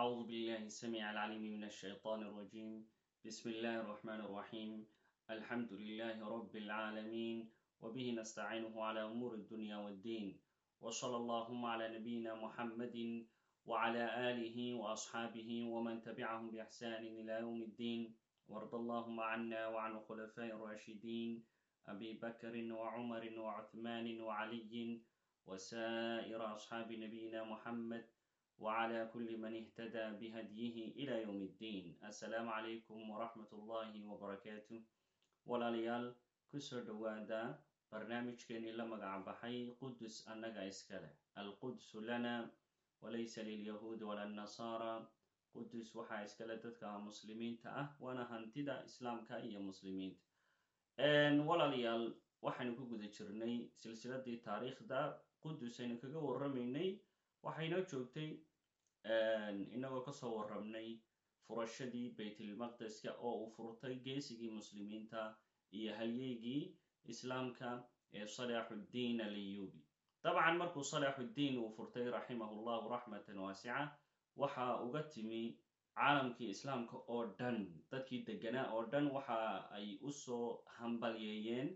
أعوذ بالله السميع العليم من الشيطان الرجيم بسم الله الرحمن الرحيم الحمد لله رب العالمين وبه نستعينه على أمور الدنيا والدين وصلى اللهم على نبينا محمد وعلى آله وأصحابه ومن تبعهم بإحسان إلى يوم الدين وارض اللهم عنا وعن الخلفاء الراشدين أبي بكر وعمر وعثمان وعلي وسائر أصحاب نبينا محمد وعلى كل من اهتدى بهديه إلى يوم الدين السلام عليكم ورحمة الله وبركاته walaalayaal kusoo dhowaada barnaamijkeenii la magaca baxay qudus annaga iskale alqudsu lana walaysa lilyahuudi wala nasaara qudus waxaa iskale dadka muslimiinta ah waana hantida islaamka iyo muslimiinta walaalayaal waxaynu ku guda jirnay silsiladii taariikhda qudus aynu kaga warramaynay waxaynoo joogtay inagoo ka soo warramnay furashadii baytulmaqdeska oo uu furtay geesigii muslimiinta iyo halyeygii islaamka ee salaaxuddiin alayubi dabcan markuu salaaxuddiin uu furtay raximahu llahu raxmatan waasica waxa uga timi caalamkii islaamka oo dhan dadkii deganaa oo dhan waxa ay u soo hambalyeeyeen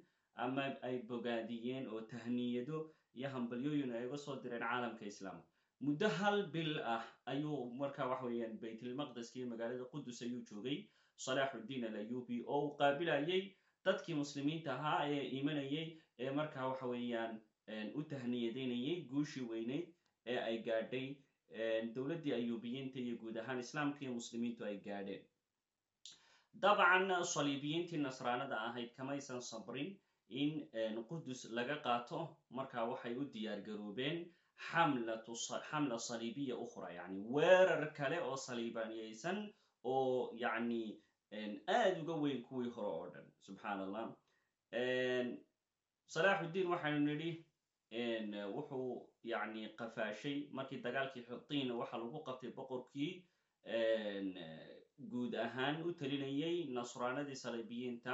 ama ay bogaadiyeen oo tahniyado iyo hambalyooyin ay uga soo direen caalamka islaamka muddo hal bil ah ayuu marka waxa weeyaan baytulmaqdeska iyo magaalada qudus ayuu joogay. Salaaxuddiin alayubi oo uu qaabilayay dadkii muslimiinta ahaa ee imanayay ee markaa waxa weeyaan u tahniyadaynayay guushii weyneyd ee ay gaadhay. Dowladdii ayubiyiinta iyo guud ahaan islaamka iyo muslimiintu ay gaadheen. Dabcan saliibiyiintii nasraanada ahayd kamaysan sabrin in qudus laga qaato. Marka waxay u diyaar garoobeen xamla saliibiya ukhra yani weerar kale oo saliibaniyaysan oo yacni aada uga weyn kuwii hore oo dhan subxaan allah salaaxuddiin waxaynu nidhi wuxuu yacni qafaashay markii dagaalkii xutiin waxa lagu qabtay boqorkii guud ahaan u talinayay nasraanadii saliibiyiinta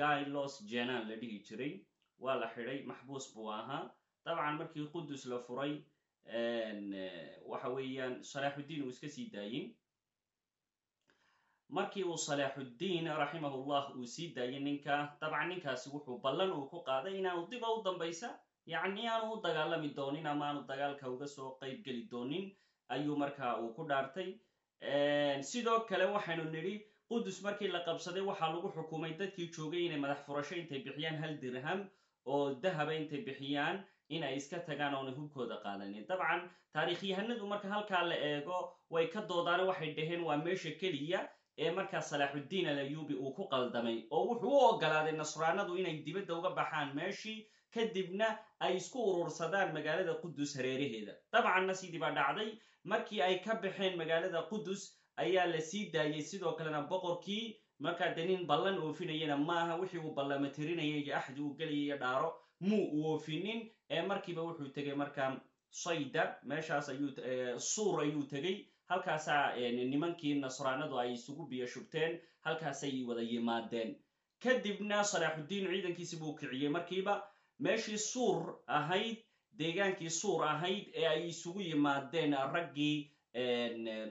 gailos jenan la dhihi jiray waa la xidhay maxbuus buu ahaa dabcan markii qudus la furay waxa weeyaan salaaxuddiin uu iska sii daayey markii uu salaaxuddiin raximahullah uu sii daayey ninka dabcan ninkaasi wuxuu ballan uu ku qaaday inaanu diba u dambaysa. Yacni aanu u dagaalami doonin ama aanu dagaalka uga soo qayb geli doonin ayuu markaa uu ku dhaartay. Sidoo kale waxaynu nidhi qudus markii la qabsaday waxaa lagu xukumay dadkii joogay inay madax furasho intay bixiyaan hal dirham oo dahaba intay bixiyaan in ay iska tagaan oona hubkooda qaadanin dabcan taariikhyahanadu marka halkaa la eego way ka doodaane waxay dhaheen waa meesha keliya ee markaa salaaxuddiin alayubi uu ku qaldamay oo wuxuu u ogolaaday nasraanadu inay dibadda uga baxaan meeshii kadibna ay isku urursadaan magaalada qudus hareeraheeda. Dabcanna sidii baa dhacday markii ay ka baxeen magaalada qudus ayaa la sii daayey sidoo kalena boqorkii markaa de nin ballan oofinayana maaha wixii uu ballama tirinayay iyo axdi uu gelayay iyo dhaaro muu u oofinin ee markiiba wuxuu tegay markaa sayda meeshaas ayuu suur ayuu tegey halkaasaa nimankii nasraanadu ay isugu biyo shubteen halkaasay wada yimaadeen. Kadibna salaaxuddiin ciidankiisi buu kiciyey markiiba. Meeshii suur ahayd deegaankii suur ahayd ee ay isugu yimaadeen raggii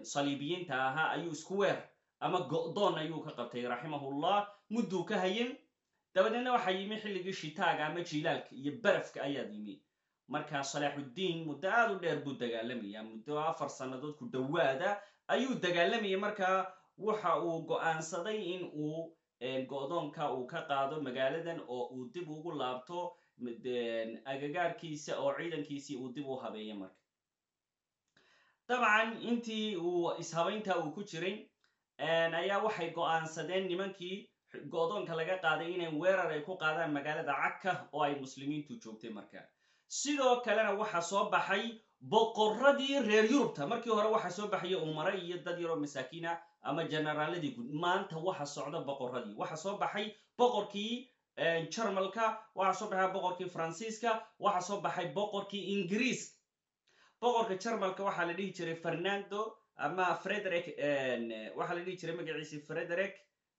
saliibiyiinta ahaa ayuu isku weer ama go'doon ayuu ka qabtay raximahullah. Mudduu ka hayin dabadeedna waxaa yimi xilligii shitaaga ama jiilaalka iyo barafka ayaad yimi. Markaa salaaxuddiin muddo aada u dheer buu dagaalamaya muddo afar sannadood ku dhowaada ayuu dagaalamayay markaa waxa uu go'aansaday in uu go'doonka uu ka qaado magaaladan oo uu dib ugu laabto agagaarkiisa oo ciidankiisii uu dib u habeeya marka. Dabcan intii uu ishabaynta uu ku jiray ayaa waxay go'aansadeen nimankii go'doonka laga qaaday inay weerar ay ku qaadaan magaalada caka oo ay muslimiintu joogtay marka. Sidoo kalena waxa soo baxay boqoradii reer yurubta. Markii hore waxa soo baxaya umare iyo dad yaroo masaakiina ama generaaladii guud maanta waxa socda boqoradii waxa soo baxay boqorkii jarmalka waxa soo baxay boqorkii faransiiska waxa soo baxay boqorkii ingiriiska boqorka jarmalka waxaa la dhihi jiray fernando ama frederick waxaa la dhihi jiray magaciisi frederick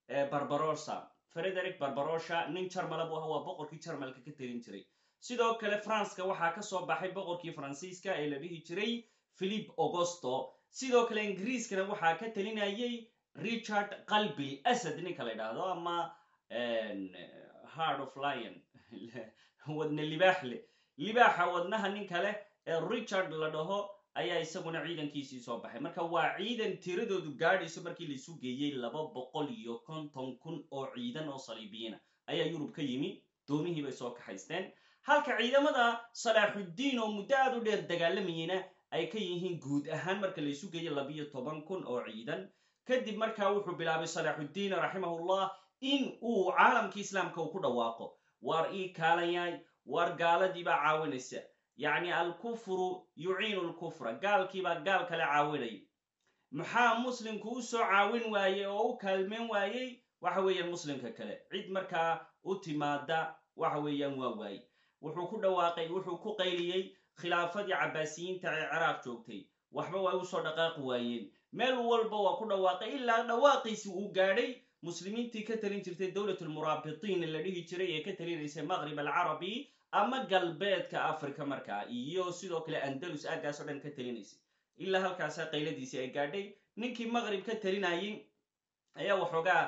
barbarosa frederick barbarosa nin jarmala buu aha waa boqorkii jarmalka ka telin jiray. Sidoo kale franska waxaa ka soo baxay boqorkii faransiiska ee la dhihi jiray philip augusto. Sidoo kale ingiriiskana waxaa ka talinayay richard qalbi asad ninka la idhaahdo ama hard of lion wadne libaax libaaxa wadnaha nin kale ee richard la dhaho ayaa isaguna ciidankiisii soo baxay. Marka waa ciidan tiradoodu gaadhayso markii laisu geeyey laba boqol iyo konton kun oo ciidan oo saliibiyiina ayaa yurub ka yimi doomihii bay soo kaxaysteen. Halka ciidamada salaaxuddiin oo muddo aad u dheer dagaalamayeyna ay ka yihiin guud ahaan marka laisu geeyo labiyo toban kun oo ciidan kadib markaa wuxuu bilaabay salaaxuddiin raximahullah in uu caalamkii islaamka uu ku dhawaaqo. Waar ii kaalayaay waar gaaladiibaa caawinaysa yacni alkufru yuciinu lkufra gaalkiibaa gaal kale caawinaya maxaa muslimku u soo caawin waayey oo u kaalmeyn waayey? Waxa weeyaan muslimka kale. Cid markaa u timaada waxa weeyaan waa waaye wuxuu ku dhawaaqay wuxuu ku qayliyey khilaafadii cabbaasiyiinta ee ciraaq joogtay. Waxba waa u soo dhaqaaqi waayeen meel walba waa ku dhawaaqay ilaa dhawaaqiisi uu gaadhay. Muslimiintii ka talin jirtay dowlatulmuraabitiin la dhihi jiray ee ka talinaysay maqrib alcarabi ama galbeedka africa markaa iyo sidoo kale andalus aaggaas oo dhan ka talinaysay ilaa halkaasa qayladiisii ay gaadhay ninkii maqrib ka talinayay ayaa waxoogaa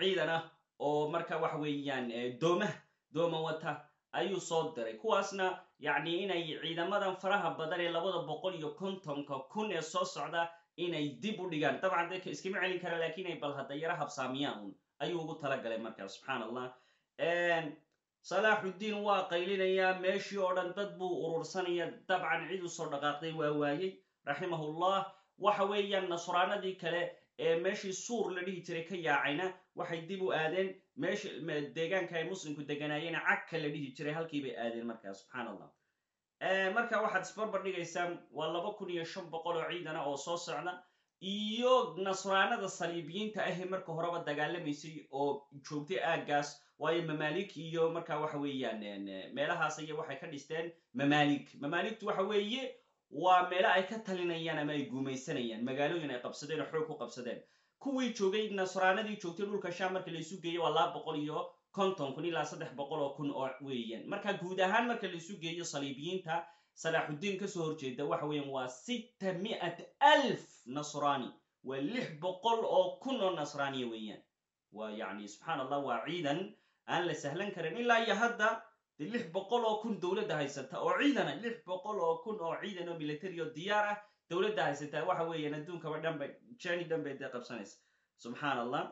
ciidan ah oo marka waxa weeyaan doomaha dooma wata ayuu soo diray. Kuwaasna yacni inay ciidamadan faraha badan ee labada boqol iyo kontonka kun ee soo socda inay dib u dhigaan. Dabcan de iskama celin kara laakiin ay bal hadda yaro habsaamiyaan un ayuu ugu talagalay markaa subxaan allah salaaxuddiin waa qaylinayaa meeshii oo dhan dad buu urursanaya dabcan cid u soo dhaqaaqday waa waayey raximahullah waxa weeyaan nasraanadii kale ee meeshii suur la dhihi jiray ka yaacayna waxay dib u aadeen. Deegaanka ay muslimku deganaayeen cagka la dhihi jiray halkii bay aadeen markaa subxaan allah marka waxaad isbarbar dhigaysaan waa laba kun iyo shan boqol oo ciidana oo soo socda. Iyo nasraanada saliibiyiinta ahee marka horeba dagaalamaysay oo joogtay aaggaas waayo mamalik iyo marka waxa weeyaan meelahaas iyo waxay ka dhisteen mamalik. Mamaaligtu waxa weeye waa meelo ay ka talinayaan ama ay guumaysanayaan. Magaalooyin ay qabsadeen oo xoog ku qabsadeen. Kuwii joogay nasraanadii joogtay dhulka sham marka laisu geeyo waa laba boqol iyo konton kun ilaa saddex boqol oo kun oo weeyaan. Marka guud ahaan marka laisu geeyo saliibiyiinta salaaxuddiin ka soo horjeeda waxa weeyaan waa sita mi'at alf nasraani. Waa lix boqol oo kun oo nasraaniya weeyaan. Waa yacni subxaan allah waa ciidan aan la sahlan karin ilaa iyo hadda de lix boqol oo kun dowladda haysata oo ciidana lix boqol oo kun oo ciidan oo military oo diyaar ah dowladda haysata waxa weeyaan adduunkaba dhanba jani dhan bay dee qabsanaysa subxaan allah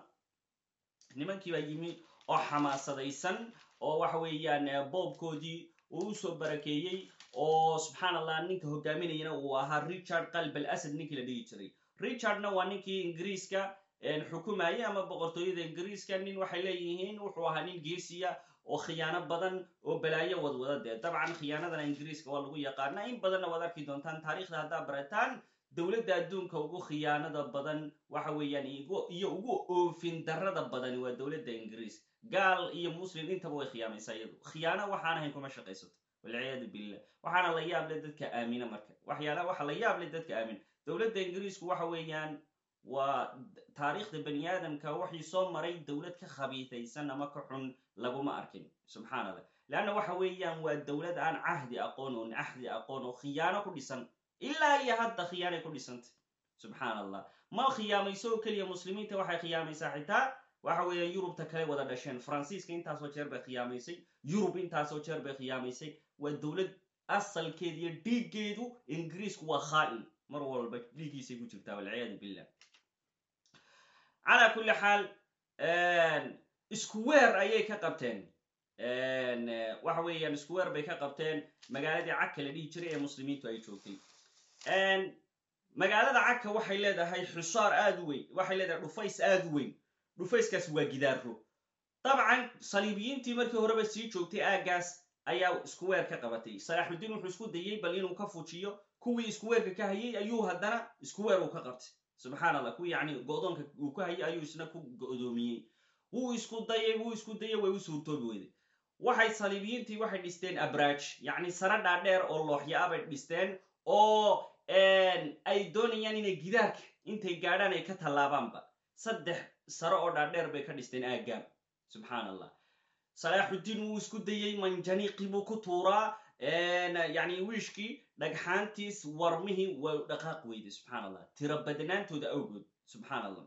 nimankii baa yimi oo xamaasadaysan oo waxa weeyaan boobkoodii uu u soo barakeeyey oo subxaan allah ninka hogaaminayana uu ahaa richard qalb al asad ninkii la dhihi jiray richardna waa ninkii ingiriiska xukumayay ama boqortooyada ingiriiska nin waxay leeyihiin wuxuu ahaa nin geesiya oo khiyaano badan oo balaayo wadwada dee. Dabcan khiyaanadana ingiriiska waa lagu yaqaana in badanna waad arki doontaan taarikhda haddaa barataan dowladda adduunka ugu khiyaanada badan waxa weeyaan iyo ugu oofin darada badani waa dowladda ingiriiska gaal iyo muslim intaba way khiyaamaysaa iyadu. Khiyaano waxaan ahayn kuma shaqaysato. Walciyaadu billah. Waxaana la yaable dadka aamina marka. Waxyaalaha waxa la yaable dadka aamina dowladda ingiriisku waxa weeyaan waa taariikhda bani aadamka waxii soo maray dowlad ka khabiitaysan ama ka xun laguma arkin. Subxaan allah leanna waxa weeyaan waa dowlad aan cahdi aqoon oo axdi aqoon oo khiyaano ku dhisan. Ilaa iyo hadda khiyaanay ku dhisantay subxaan allah ma khiyaamayso oo keliya muslimiinta waxay khiyaamaysaa xitaa waxa weeyaan yurubta kale wada dhasheen. Faransiiska intaasoo jeer bay khiyaamaysay yurub intaasoo jeer bay khiyaamaysay waa dowlad asalkeeda iyo dhiiggeedu ingiriisku waa khaa'in mar walba dhiiggiisay ku jirtaa walciyaadu billah calaa kulli xaal isku weer ayay ka qabteen. Waxa weeyaan isku weer bay ka qabteen. Magaaladii cagka la dhihi jiray ee muslimiintu ay joogtay. Magaalada cagka waxay leedahay xusaar aad u weyn waxay leedahay dhufays aad u weyn. Dhufayskaas waa gidaaro dabcan saliibiyiintii markii horeba sii joogtay aaggaas ayaa isku weer ka qabatay. Salaaxuddiin wuxuu isku dayey bal inuu ka fujiyo kuwii isku weerka ka hayay ayuu haddana isku weer uu ka qabtay subxaan allah kuwii yacni go-doonka uu ka hayay ayuu isna ku go-doomiyey wuu isku dayay wuu isku dayay way u suurtoobi weyday waxay saliibiyiintii waxay dhisteen abraaj yacni sare dhaadheer oo looxya bay dhisteen oo ay doonayaan inay gidaarka intay gaadhaan ay ka tallaabaanba saddex sare oo dhaadheer bay ka dhisteen aaggaan subxaan allah salaaxuddiin wuu isku dayey manjaniiqi buu ku tuuraa yani wiishkii dhagxaantiis warmihii way dhaqaaq weyday subxaan allah tiro badnaantooda awgood subxaan allah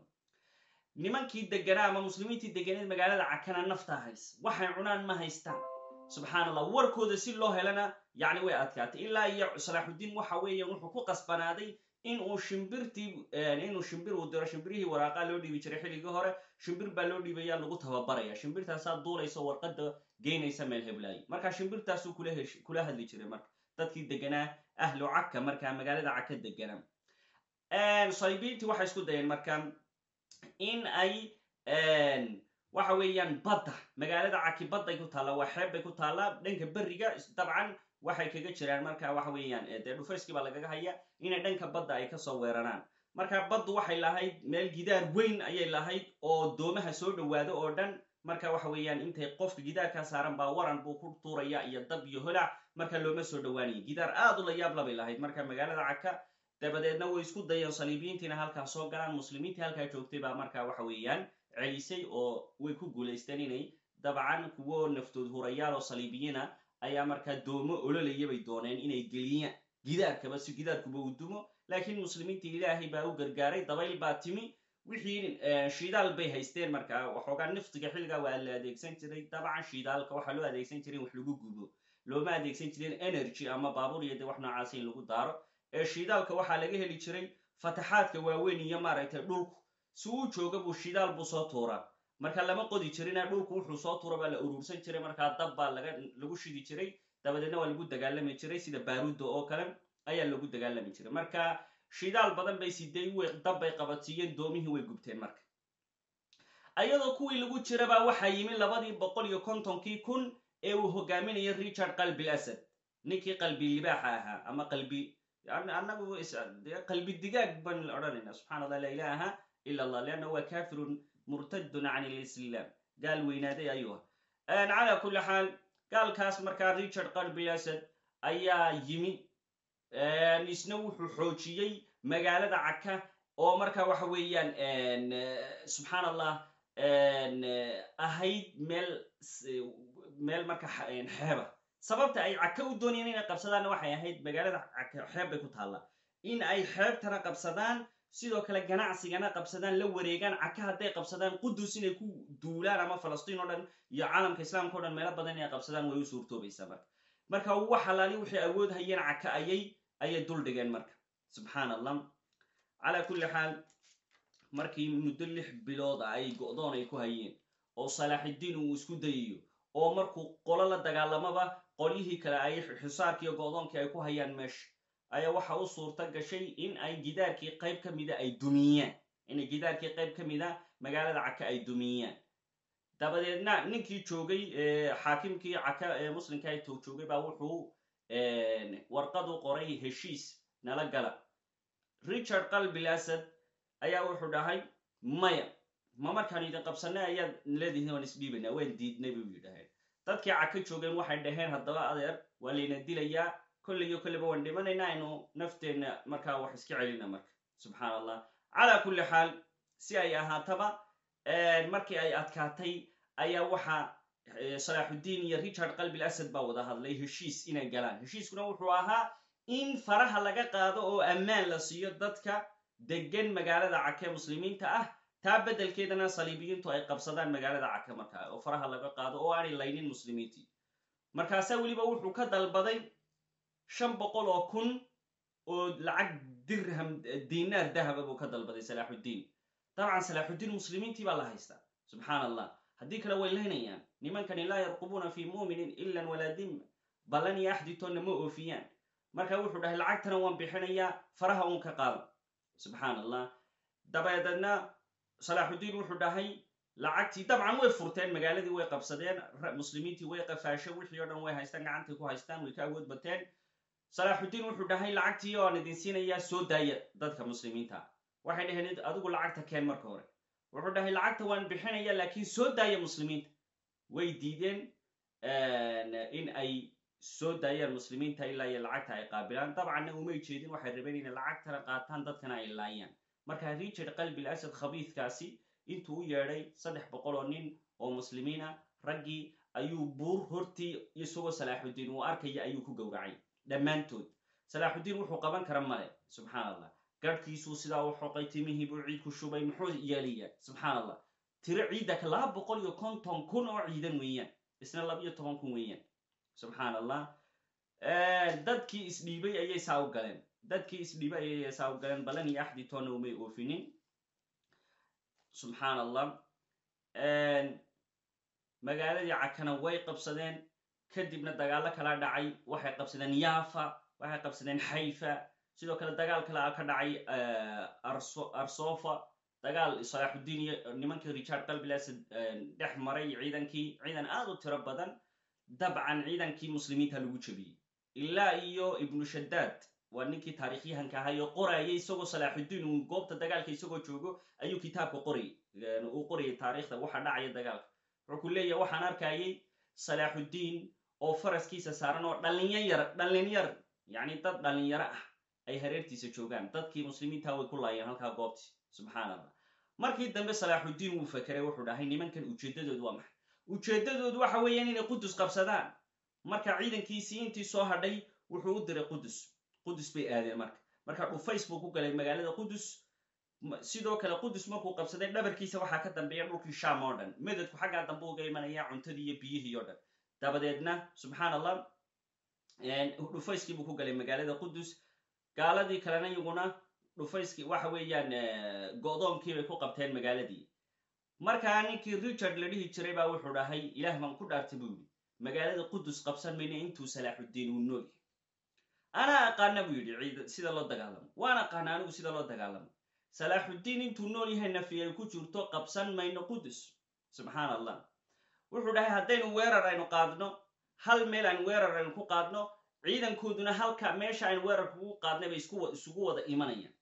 nimankii deganaa ama muslimiintii deganeed magaalada cakana naftaa hays waxay cunaan ma haystaan. Subxaan allah warkooda si loo helana yani way adkaatay. Ilaa iyo salaaxuddiin waxa weeyan wuxuu ku qasbanaaday inuu shimbirtii inuu shimbir uu diro shimbirihii waraaqaa loo dhiibi jiray xilligii hore shimbir baa loo dhiibaya lagu tababaraya. Shimbirtaasaa duulaysa warqada geynaysa meel heblaayi. Marka shimbirtaasuu kula hadli jiray marka dadkii deganaa ahlu caka markaa magaalada caka deganaa saliibiintii waxay isku dayeen marka in ay waxa weeyaan badda magaalada caki badday ku taalla waa xeeb bay ku taallaa dhanka berriga dabcan waxay kaga jiraan marka waxa weeyaan dee dhufayskii baa lagaga haya inay dhanka badda ay ka soo weeraraan. Marka baddu waxay lahayd meel gidaar weyn ayay lahayd oo doomaha soo dhowaado oo dhan. Marka waxa weeyaan intay qofka gidaarkaa saaran baa waran buu ku tuuraya iyo dab iyo holac marka looma soo dhowaanayo gidaar aad u la yaab labay lahayd. Marka magaalada caka dabadeedna way isku dayeen saliibiyiintiina halkaa soo galaan muslimiintii halkaa joogtay baa marka waxa weeyaan celisay oo way ku guulaysteen inay dabcan kuwo naftood hurayaal oo saliibiyiina ayaa markaa doomo ololaya bay dooneen inay geliyaan gidaarkaba si gidaarkuba uu dumo. Laakiin muslimiintii ilaahay baa u gargaaray dabayl baa timi. Wixii shidaal bay haysteen markaa waxoogaa niftiga xilligaa waa la adeegsan jiray. Dabcan shidaalka waxaa loo adeegsan jiray wax lagu gubo. Looma adeegsan jirin energy ama baabuur iyo dee wax noocaasa in lagu daaro. Ee shidaalka waxaa laga heli jiray fataxaadka waaweyn iyo maaragtay dhulku. Si uu jooga buu shidaal buu soo tuuraa marka lama qodi jirina dhulku wuxuu soo tuura baa la uruursan jiray. Markaa dab baa lagu shidi jiray dabadeedna waa lagu dagaalami jiray sida baaruudda oo kale ayaa lagu dagaalami jiray. Marka shidaal badan bay siday dab bay qabadsiiyeen doomihii way gubteen marka. Ayadoo kuwii lagu jirabaa waxaa yimi labadii boqol iyo kontonkii kun ee uu hogaaminayay richard qalbi asad. Ninkii qalbi libaaxa ahaa ama qalbi anagu qalbi digaag baan odhanayna subxana allah la ilaha ila allah leanna waa kafirun murtadun can lislaam gaal weynaaday ayuu ah cala kulli xaal gaalkaas markaa richard qalbi asad ayaa yimi. Isna wuxuu xoojiyey magaalada caka oo marka waxa weeyaan subxaan allah ahayd meel meel marka xeeba. Sababta ay caka u doonayeen inay qabsadaanna waxay ahayd magaalada caka xeeb bay ku taallaa. In ay xeebtana qabsadaan sidoo kale ganacsigana qabsadaan la wareegaan caka hadday qabsadaan qudus inay ku duulaan ama falastiin o dhan iyo caalamka islaamka o dhan meelo badan inay qabsadaan way u suurtoobaysaa marka. Marka wax halaali waxay awood hayeen caka ayay ayay dul dhigeen marka. Subxaan allah calaa kulli xaal markii muddo lix bilood ay go'doon ay ku hayeen oo salaaxiddiin uu isku dayayo oo markuu qolo la dagaalamaba qolyihii kale ay xisaarkiiyo go'doonkii ay ku hayaan meesha ayaa waxa u suurta gashay in ay gidaarkii qayb ka mida ay dumiyaan inay gidaarkii qayb ka mida magaalada caka ay dumiyaan dabadeedna ninkii joogay xaakimkii caka ee muslimka ay toog joogay baa wuxuu warqadu qoray heshiis nala gala. Richard qalbil asad ayaa wuxuu dhahay maya ma markaan idin qabsanay ayaad leedihin waan isdhiibanaa waan diidnay buu yidhaheen dadkii caka joogeen waxay dhaheen haddaba adeer waa layna dilayaa kolliyo kolleyba waan dhimanaynaa aynu nafteenna markaa wax iska celina marka subxaan allah calaa kulli xaal si ay ahaataba markii ay adkaatay ayaa waxaa salaaxuddiin iyo richard qalbil asad baa wada hadlay heshiis inay galaan heshiiskuna wuxuu ahaa in faraha laga qaado oo ammaan la siiyo dadka degan magaalada cake muslimiinta ah taa beddelkeedana saliibiyiintu ay qabsadaan magaalada cake markaa oo faraha laga qaado oo aanay laynin muslimiintii markaasaa weliba wuxuu ka dalbaday shan boqol oo kun oo lacag dirham dinaar dahaba buu ka dalbaday salaaxuddiin dabcan salaaxuddiin muslimiintii baa la haystaa. Subxaan allah haddii kale way laynayaan nimankani laa yarqubuuna fi mu'minin ilan walaa dimma. Ballan iyo axditoonna ma oofiyaan. Marka wuxuu dhahay lacagtana waan bixinayaa faraha uun ka qaado subxaan allah dabadeedna salaaxuddiin wuxuu dhahay lacagtii dabcan way furteen magaaladii way qabsadeen muslimiintii way qafaasho wixii o dhan way haystaan gacantay ku haystaan way ka awood bateen salaaxuddiin wuxuu dhahay lacagtii oan idin siinayaa soo daaya dadka muslimiinta. Waxay dhaheen adigu lacagta keen marka hore. Wuxuu dhahay lacagta waan bixinaya laakiin soo daaya muslimiinta. Way diideen in ay soo daayaan muslimiinta ilaa iyo lacagta ay qaabilaan. Dabcanna umay jeedin waxay rabeen inay lacagtana qaataan dadkana ay laayaan. Marka richard qalbil asad khabiidkaasi intuu u yeedhay saddex boqol oo nin oo muslimiina raggii ayuu buur hortii isagoo salaaxuddiin uu arkaya ayuu ku gowracay dhammaantood. Salaaxuddiin wuxuu qaban kara male subxaan allah garhkiisuu sidaa u xoqay timihii buu ciid ku shubay muxuu yeelaya subxaan allah tiro ciidda laba boqol iyo konton kun oo ciidan weeyaan isna laba iyo toban kun weeyaan subxaan allah dadkii isdhiibay ayay saa u galeen. Dadkii isdhiibay ayay saa u galeen balan iyo axdi toonna umay oofinin subxaan allah magaaladii cakana way qabsadeen kadibna dagaallo kala dhacay waxay qabsadeen yafa waxay qabsadeen xayfa sidoo kale dagaal kale a ka dhacay arsofa dagaal salaaxuddiin iyo nimankii richard qalbilas dhex maray ciidankii ciidan aad u tiro badan dabcan ciidankii muslimiinta lagu jebiyey ilaa iyo ibnu shaddaad waa ninkii taarikhyahanka ahaa iyo qorayay isagoo salaaxuddiin uu goobta dagaalka isagoo joogo ayuu kitaabka qorayy uu qorayay taarikhda waxa dhacaya dagaalka. Wuxuu ku leeyahay waxaan arkayay salaaxuddiin oo faraskiisa saaran oo dhalinyar dhalinyar yacni dad dhalinyaro ah ay hareertiisa joogaan. Dadkii muslimiinta way ku laayeen halkaa goobti subxaan allah markii dambe salaaxuddiin wuu fakeray wuxuu dhahay nimankan ujeeddadoodu waa maxay? Ujeeddadoodu waxa weeyaan inay qudus qabsadaan. Marka ciidankiisii intii soo hadhay wuxuu u diray qudus qudus bay aadeen marka. Marka dhufays buu ku galay magaalada qudus sidoo kale qudus markuu qabsaday dhabarkiisa waxaa ka dambeeya dhulkii sham oo dhan. Medadku xaggaa dambe uga imanaya cuntadii iyo biyihii oo dhan dabadeedna subxaan allah dhufayskii buu ku galay magaalada qudus gaaladii kalena iyaguna dhufayskii waxa weeyaan go'doonkii bay ku qabteen magaaladii. Markaa ninkii richard la dhihi jiray baa wuxuu dhahay ilaah baan ku dhaartay buu yidhi. Magaalada qudus qabsan mayna intuu salaaxuddiin uu yahay. Anaa aqaana buu yidhi sida loo dagaalamo waan aqaana anigu sida loo dagaalamo salaaxuddiin intuu nool yahay nafi ay ku jirto qabsan mayno qudus subxaan allah wuxuu dhahay haddaynu weerar aynu qaadno hal meel aynu weerar aynu ku qaadno ciidankooduna halka meesha aynu weerarka ugu qaadnay bay isugu wada imanayaan.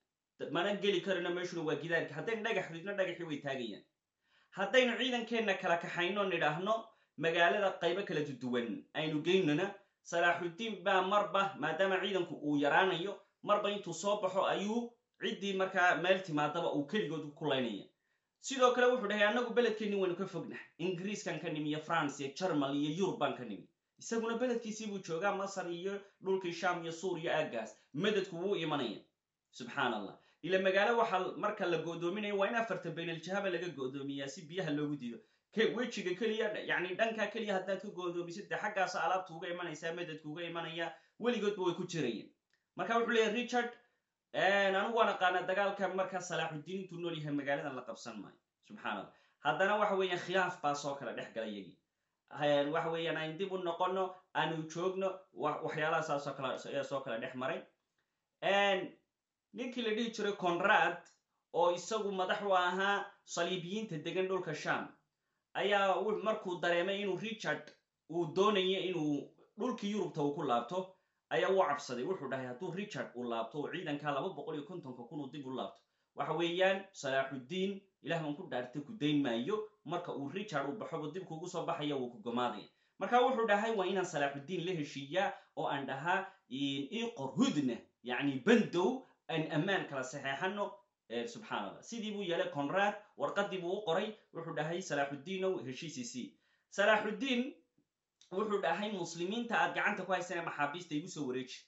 Mana geli karino meeshuna waa gidaarka. Haddaynu dhagax ridno dhagaxii way taagayaan. Haddaynu ciidankeenna kala kaxayno nidhaahno magaalada qaybo kala duwan aynu geynona salaaxuddiin baa marba maadaama ciidanku uu yaraanayo marba intuu soo baxo ayuu ciddii markaa meel timaadaba uu keligood ku laynaya sidoo kale wuxuu dhahay annagu beledkeenni waynu ka fognahay ingiriiskan ka nimi iyo france iyo jermal iyo yurub baan ka nimi. Isaguna beledkiisii buu joogaa masar iyo dhulkii sham iyo suuriya aaggaas. Medadku wuu imanaya. Subxaan allah ila magaalo waxaa marka la go'doominaya waa in afarta baynaljahaba laga go'doomiyaa si biyaha loogu diido. Wejiga keliya yani dhankaa keliya haddaad ka go'doomisid dee xaggaas alaabta uga imanaysaa medadku uga imanaya weligoodba way ku jirayeen. Marka wuxuu leeyahy richard anigu waan aqaanaa dagaalka markaa salaaxuddiin intuu nool yahay magaaladan la qabsan maayo. Subxaan allah haddana waxa weeyaan khilaaf baa soo kala dhex gala yagii waxa weeyaan ayn dib u noqono aanu joogno waxyaalaha saasoo kale ayaa soo kala dhex maray. Ninkii la dhihi jiray conrad oo isagu madax u ahaa saliibiyiinta degan dhulka sham ayaa markuu dareemay inuu richard uu doonayo inuu dhulkii yurubta uu ku laabto ayaa u cabsaday. Wuxuu dhahay hadduu richard uu laabto oo ciidankaa laba boqol iyo kontonka kun dib u laabto. Waxa weeyaan salaaxuddiin ilah baan ku dhaartay ku dayn maayo. Marka uu richard uu baxoba dib kugu soo baxaya wuu ku gomaadaya. Marka wuxuu dhahay waa inaan salaaxuddiin la heshiiyaa oo aan dhahaa iqor hudna yacni bandow aan ammaan kala saxeexano subxaan allah sidii buu yeelay conrad warqadii buu u qoray. Wuxuu dhahay salaaxuddiinow heshiisiisii salaaxuddiin wuxuu dhahay muslimiinta aad gacanta ku haysana maxaabiista igu soo wareeji.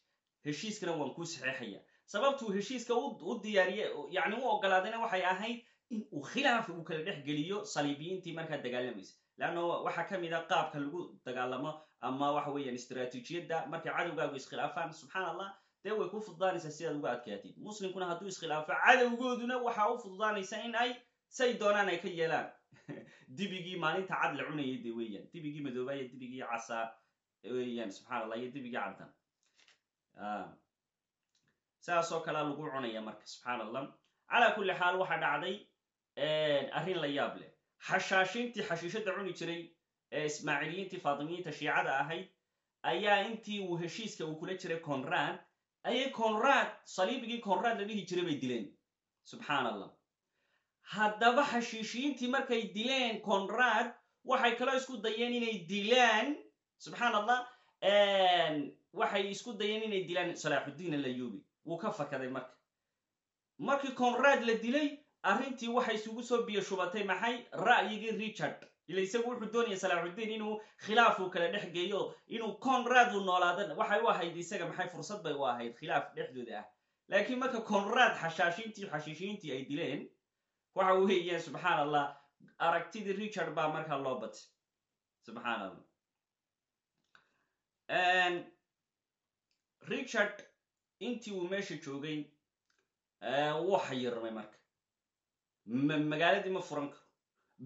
Heshiiskana waan kuu saxeexaya sababtuu heshiiska u diyaariye yani u ogolaadayna waxay ahayd in uu khilaaf uu kala dhex geliyo saliibiyiintii markaa dagaalamaysa leanna waxaa ka mid a qaabka lagu dagaalamo ama waxa weeyaan istraatiijiyadda markay cadowgaagu iskhilaafaan subxaan allah dee way ku fududaanaysaa sidaad uga adkaatid. Muslimkuna hadduu iskhilaafo cadowgooduna waxaa u fududaanaysa in ay say doonaan ay ka yeelaan dibigii maalinta cad la cunayay de weeyaan. Dibigii madooba iyo dibigii casaa weeyaan subxaan iyo dibigii caddan saasoo kalea lagu cunaya marka subxaan allah calaa kulli xaal waxaa dhacday arrin la yaab leh. Xashaashiintii xashiishadda cuni jiray ee ismaaciiliyiintii faatimiyiinta shiicada ahayd ayaa intii uu heshiiska uu kula jiray conrad ayay conrad saliibigii conrad la dhihi jiray bay dileen. Subxaan haddaba xashiishiyiintii markay dileen conrad waxay kaloo isku dayeen inay dilaan subxaan allah waxay isku dayeen inay dilaan salaaxuddiin alayubi. Wuu ka fakaday marka. Markii conrad la dilay arrintii waxay isugu soo biyo shubatay maxay? Ra'yigii richard. Ila isagu wuxuu doonaya salaaxuddiin inuu khilaafuu kala dhex geeyo inuu conrad uu noolaada waxay u ahayd isaga maxay? Fursad bay u ahayd khilaaf dhexdooda ah. Laakiin marka conrad xashaashiintii xashiishiintii ay dileen waxa weeyaan subxaan allah aragtidii richard baa markaa loo batay subxaan allah richard intii uu meesha joogay wuu xayirmay marka. Magaaladii ma furan karo.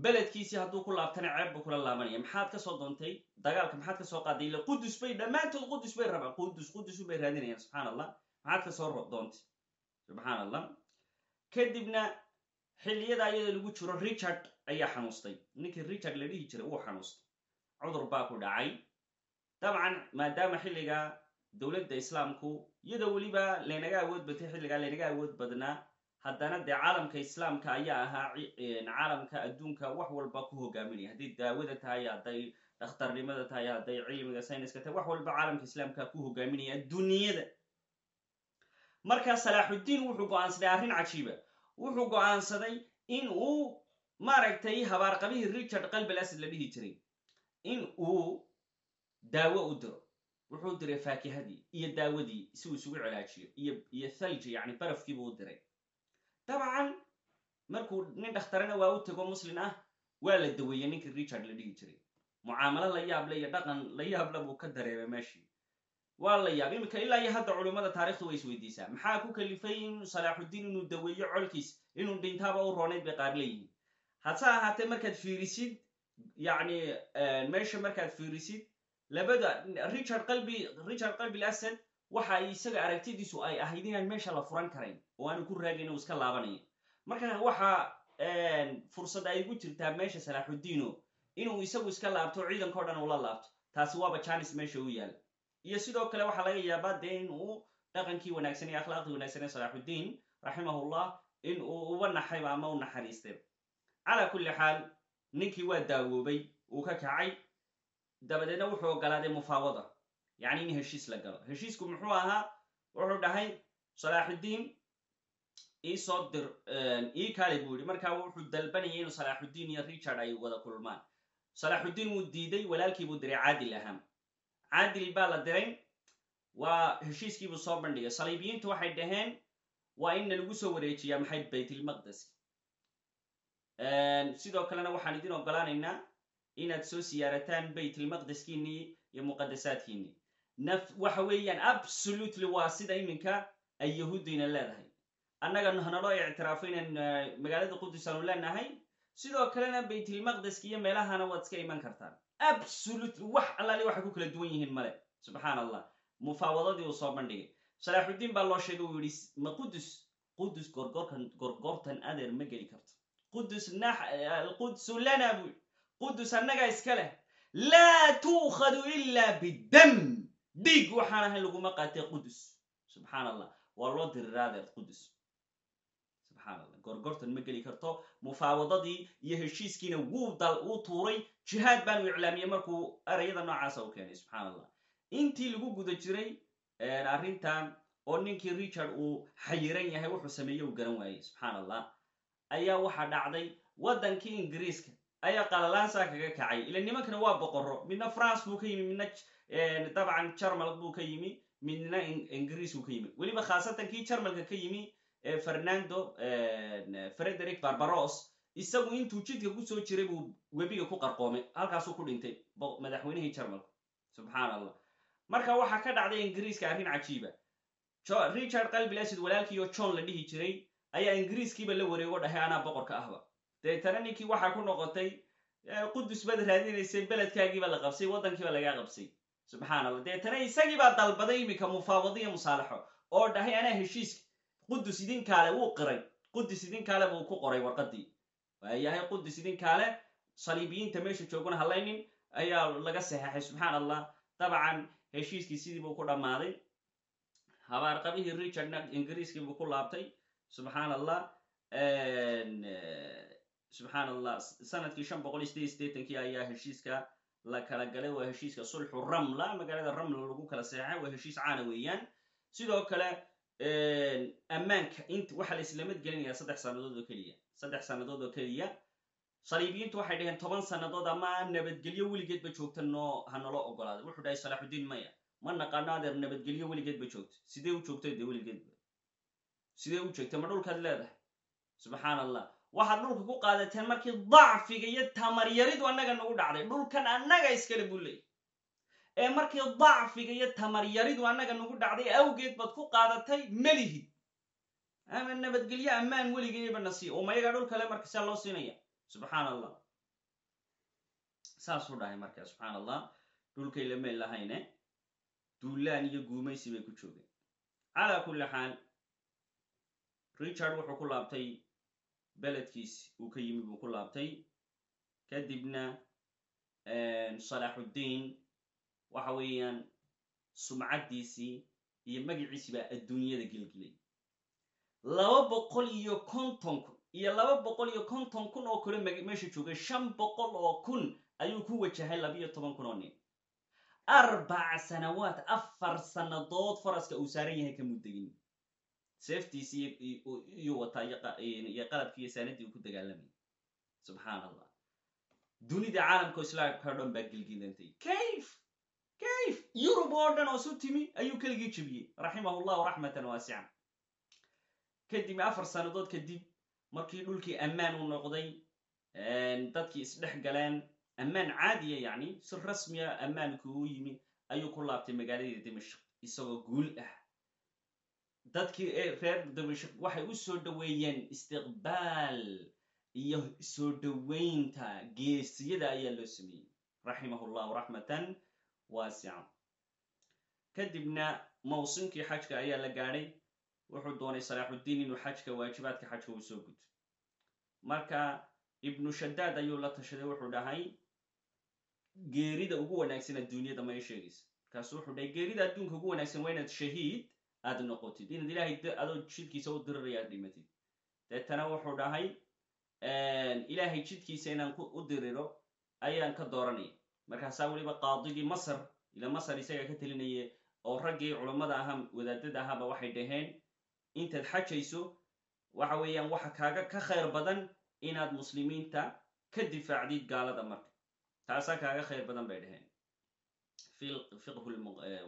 Beledkiisii hadduu ku laabtana ceeb buu kula laabanaya. Maxaad ka soo doontay dagaalka maxaad ka soo qaaday? Ila qudus bay dhammaantood qudus bay rabaan. Qudus qudus bay raadinayaan subxaan allah maxaad ka soo doontay. Subxaan allah kadibna xilliyada iyada lagu jiro richard ayaa xanuustay. Ninkii richard la dhihi jiray wuu xanuustay. Cudur baa ku dhacay. Dabcan maadaama xilliga dowladda islaamku iyadoo weliba laynaga awood batay xilligaa laynaga awood badnaa haddana dee caalamka islaamka ayaa ahaa caalamka adduunka wax walba ku hogaaminaya hadday daawada tahay hadday dhakhtarnimada tahay hadday cilmiga sayniska tahay wax walba caalamka islaamka ku hogaaminaya adduuniyada marka salaaxuddiin wuxuu go'aansaday arrin cajiiba wuxuu go'aansaday in uu maaragtay habaarqabihii richard qalbal asad la dhihi jiray. In uu daawo u diro. Wuxuu diray faakihadii iyo daawadii si uu isugu cilaajiyo iyo iyo thalji yacni barafkiibuu u diray. Dabcan markuu nin dhakhtarana waa u tego muslin ah waa la daweeyey ninkii richard la dhihi jiray. Mucaamalo la yaable iyo dhaqan la yaabla buu ka dareemay meeshii waa la yaab iminka ilaa iyo hadda culummada taarikhda way isweydiisaa. Maxaa ku kalifay in salaaxuddiin inuu daweeyo colkiis inuu dhintaaba u roonayd bay qaar leeyihiin hase ahaatee markaad fiirisid yacni meesha markaad fiirisid labada richard qalbi richard qalbi asad waxa isaga aragtidiisu ay ahayd inaan meesha la furan karayn oo aanu ku raagayn uu iska laabanayo marka waxa fursad ay ugu jirtaa meesha salaaxuddiino inuu isagu iska laabto ciidanka o dhan ula laabto taasi waaba janis meesha u yaalla iyo sidoo kale waxaa laga yaabaa dee in uu dhaqankii wanaagsan iyo akhlaaqdii wanaagsan ee salaaxuddiin raximahullah in uu uba naxayba ama u naxariistay. Calaa kulli xaal ninkii waa daawoobay uu ka kacay. Dabadeedna wuxuu ogolaaday mufaawada yacni in heshiis la galo. Heshiisku muxuu ahaa wuxuu dhahay salaaxuddiin iisoo dir ii kaali buu yihi markaa wuxuu dalbanayay inuu salaaxuddiin iyo richard ay wada kulmaan. Salaaxuddiin wuu diiday walaalkii buu diray caadil aham caadil baa la diray. Waa heshiiskiibuu soo bandhigay. Saliibiyiintu waxay dhaheen waa inna lagu soo wareejiyaa maxay baytilmaqdes sidoo kalena waxaan idin ogolaanaynaa inaad soo siyaarataan baytilmaqdeskiinii iyo muqadasaadkiinii waxa weeyaan absolutely waa sida iminka ay yahuuddayna leedahay. Annaga hanaloo ictiraafo inaan magaalada qudus aanu leenahay sidoo kalena baytilmaqdeska iyo meelahana waad iska iman kartaan absolutely. Wax allaali waxay ku kala duwan yihiin male subxaan allah mufaawadadii uu soo bandhigay. Salaaxuddiin baa loo sheegay uu yihi ma qudus qudus gorgorkan gorgortan adeer ma geli karto. Qudus alqudsu lana buu qudus annagaa iska leh. Laa tuukhadu ila biddam dhiig waxaan ahayn laguma qaatay qudus subxaan allah waa loo diriraadeer qudus subxaan allah gorgortan ma geli karto mufaawadadii iyo heshiiskiina wuu dal wuu tuuray jihaad baanu iclaamiyey markuu erayada noocaasa u keenay subxaan allah intii lagu guda jiray arrintan oo ninkii richard uu xayiran yahay wuxuu sameeye uu garan waayey subxaan allah ayaa waxaa dhacday waddankii ingiriiska ayaa qalalaansaa kaga kacay ila nimankana waa boqorro midna france buu ka yimi midna dabcan jarmal buu ka yimi midna ingiriis buu ka yimi weliba khaasatan kii jarmalka ka yimi fernando frederick barbaros isagu intuu jidka ku soo jiray buu webiga ku qarqoomay halkaasuu ku dhintay madaxweynihii jarmalku subxaan allah marka waxaa ka dhacday ingiriiska arrin cajiiba. Richard qalbilasid walaalkiioo john la dhihi jiray ayaa ingiriiskiiba la wareego dhahay anaa boqorka ahba. Deetana ninkii waxaa ku noqotay qudus baad raadinaysay beledkaagiiba la qabsay waddankiiba lagaa qabsay. Subxaan allah deetana isagiibaa dalbaday iminka mufaawado iyo musaalaxo oo dhahay anaa heshiiska qudus idinkaale wuu qiray. Qudus idinkaale buu ku qoray warqadii. Waayahay qudus idinkaale saliibiyiinta meesha jooguna halaynin ayaa laga saxeexay subxaan allah dabcan heshiiskii sidii buu ku dhammaaday. Habaarqabihii richardna ingiriiskii buu ku laabtay. Subxaan allah subxaan allah sannadkii shan boqol iyo ayaa heshiiska la kala galay. Waa heshiiska sulxu ramla magaalada ramla lagu kala seexay waa heshiis caana weeyaan. Sidoo kale ammaanka int waxaa la islamad gelinayaa saddex sannadood oo keliya. Saddex sannadood oo keliya. Saliibiyiintu waxay dhaheen toban sannadood ama nabadgelyo weligeedba joogta noo ha nolo ogolaaday wuxuu dhahay salaaxuddiin maya ma naqaano adeer nabadgelyo weligeedba joogta sidee u joogtay dee weligeedba sidee u joogtay? Ma dhulkaad leedahay? Subxaan allah waxaad dhulka ku qaadateen markii dacfiga iyo tamaryaridu annaga nagu dhacday. Dhulkan annaga iskale buu leeyay ee markii dacfiga iyo tamaryaridu annaga nagu dhacday awgeed baad ku qaadatay melihid ama nabadgelyo ammaan weligeeba na sii oo mayaga dhul kale marka saa loo siinaya? Subxaan allah saasuu dhahay marka subxaan allah dhulkay la meel lahayne duulaan iyo guumaysi bay ku joogeen. Calaa kulli xaal richard wuxuu ku laabtay beledkiisi uu ka yimi buu ku laabtay. Kadibna salaaxuddiin waxa weeyaan sumcaddiisii iyo magaciisii baa adduunyada gelgelay laba boqol iyo konton kun iyo laba boqol iyo konton kun oo kale meesha joogay shan boqol oo kun ayuu ku wajahay labiyo toban kun oo nin. Arbac sanawaad afar sannadood faraska uu saaran yahay ka muddegin seeftiisi iyuu wataa iyo qalabkii iyo saanadii uu ku dagaalamayay subxaan allah dunida caalamka islaamka o dhan baa gelgilantay kayf kayf yurub oo dhan oo su timi ayuu keligii jebiyey raximahu llahu raxmatan waasica kadib afar sannadood kadib markii dhulkii ammaan u noqday dadkii isdhex galeen ammaan caadiya yacni si rasmiya ammaanku u yimi ayuu ku laabtay magaaladii dimashq isagoo guul ah dadkii reer dimashq waxay u soo dhoweeyeen istiqbaal iyo soo dhoweynta geesiyada ayaa loo sameeyey raximahu llahu raxmatan waasica kadibna mawsimkii xajka ayaa la gaadhay wuxuu doonay salaaxuddiin inuu xajka waajibaadka xajka uu soo guto marka ibnu shadaad ayuu la tashaday wuxuu dhahay geerida ugu wanaagsan adduunyada ma sheegaysa. Markaasu wuxuu dhahay geerida adduunka ugu wanaagsan waa inaad shahiid aad noqotid inaad ilaahay adoo jidkiisa u diriraya aad dhimatid. Deetana wuxuu dhahay ilaahay jidkiisa inaan u diriro ayaan ka dooranaya markaasaa weliba qaadigii masar ila masar isaga ka telinaya oo raggii culammada ahaa wadaadada ahaaba waxay dhaheen intaad xajayso waxa weeyaan waxa kaaga ka khayr badan inaad muslimiinta ka difaacdid gaalada marka. Taasaa kaaga khayr badan bay dhaheen. Fiqhu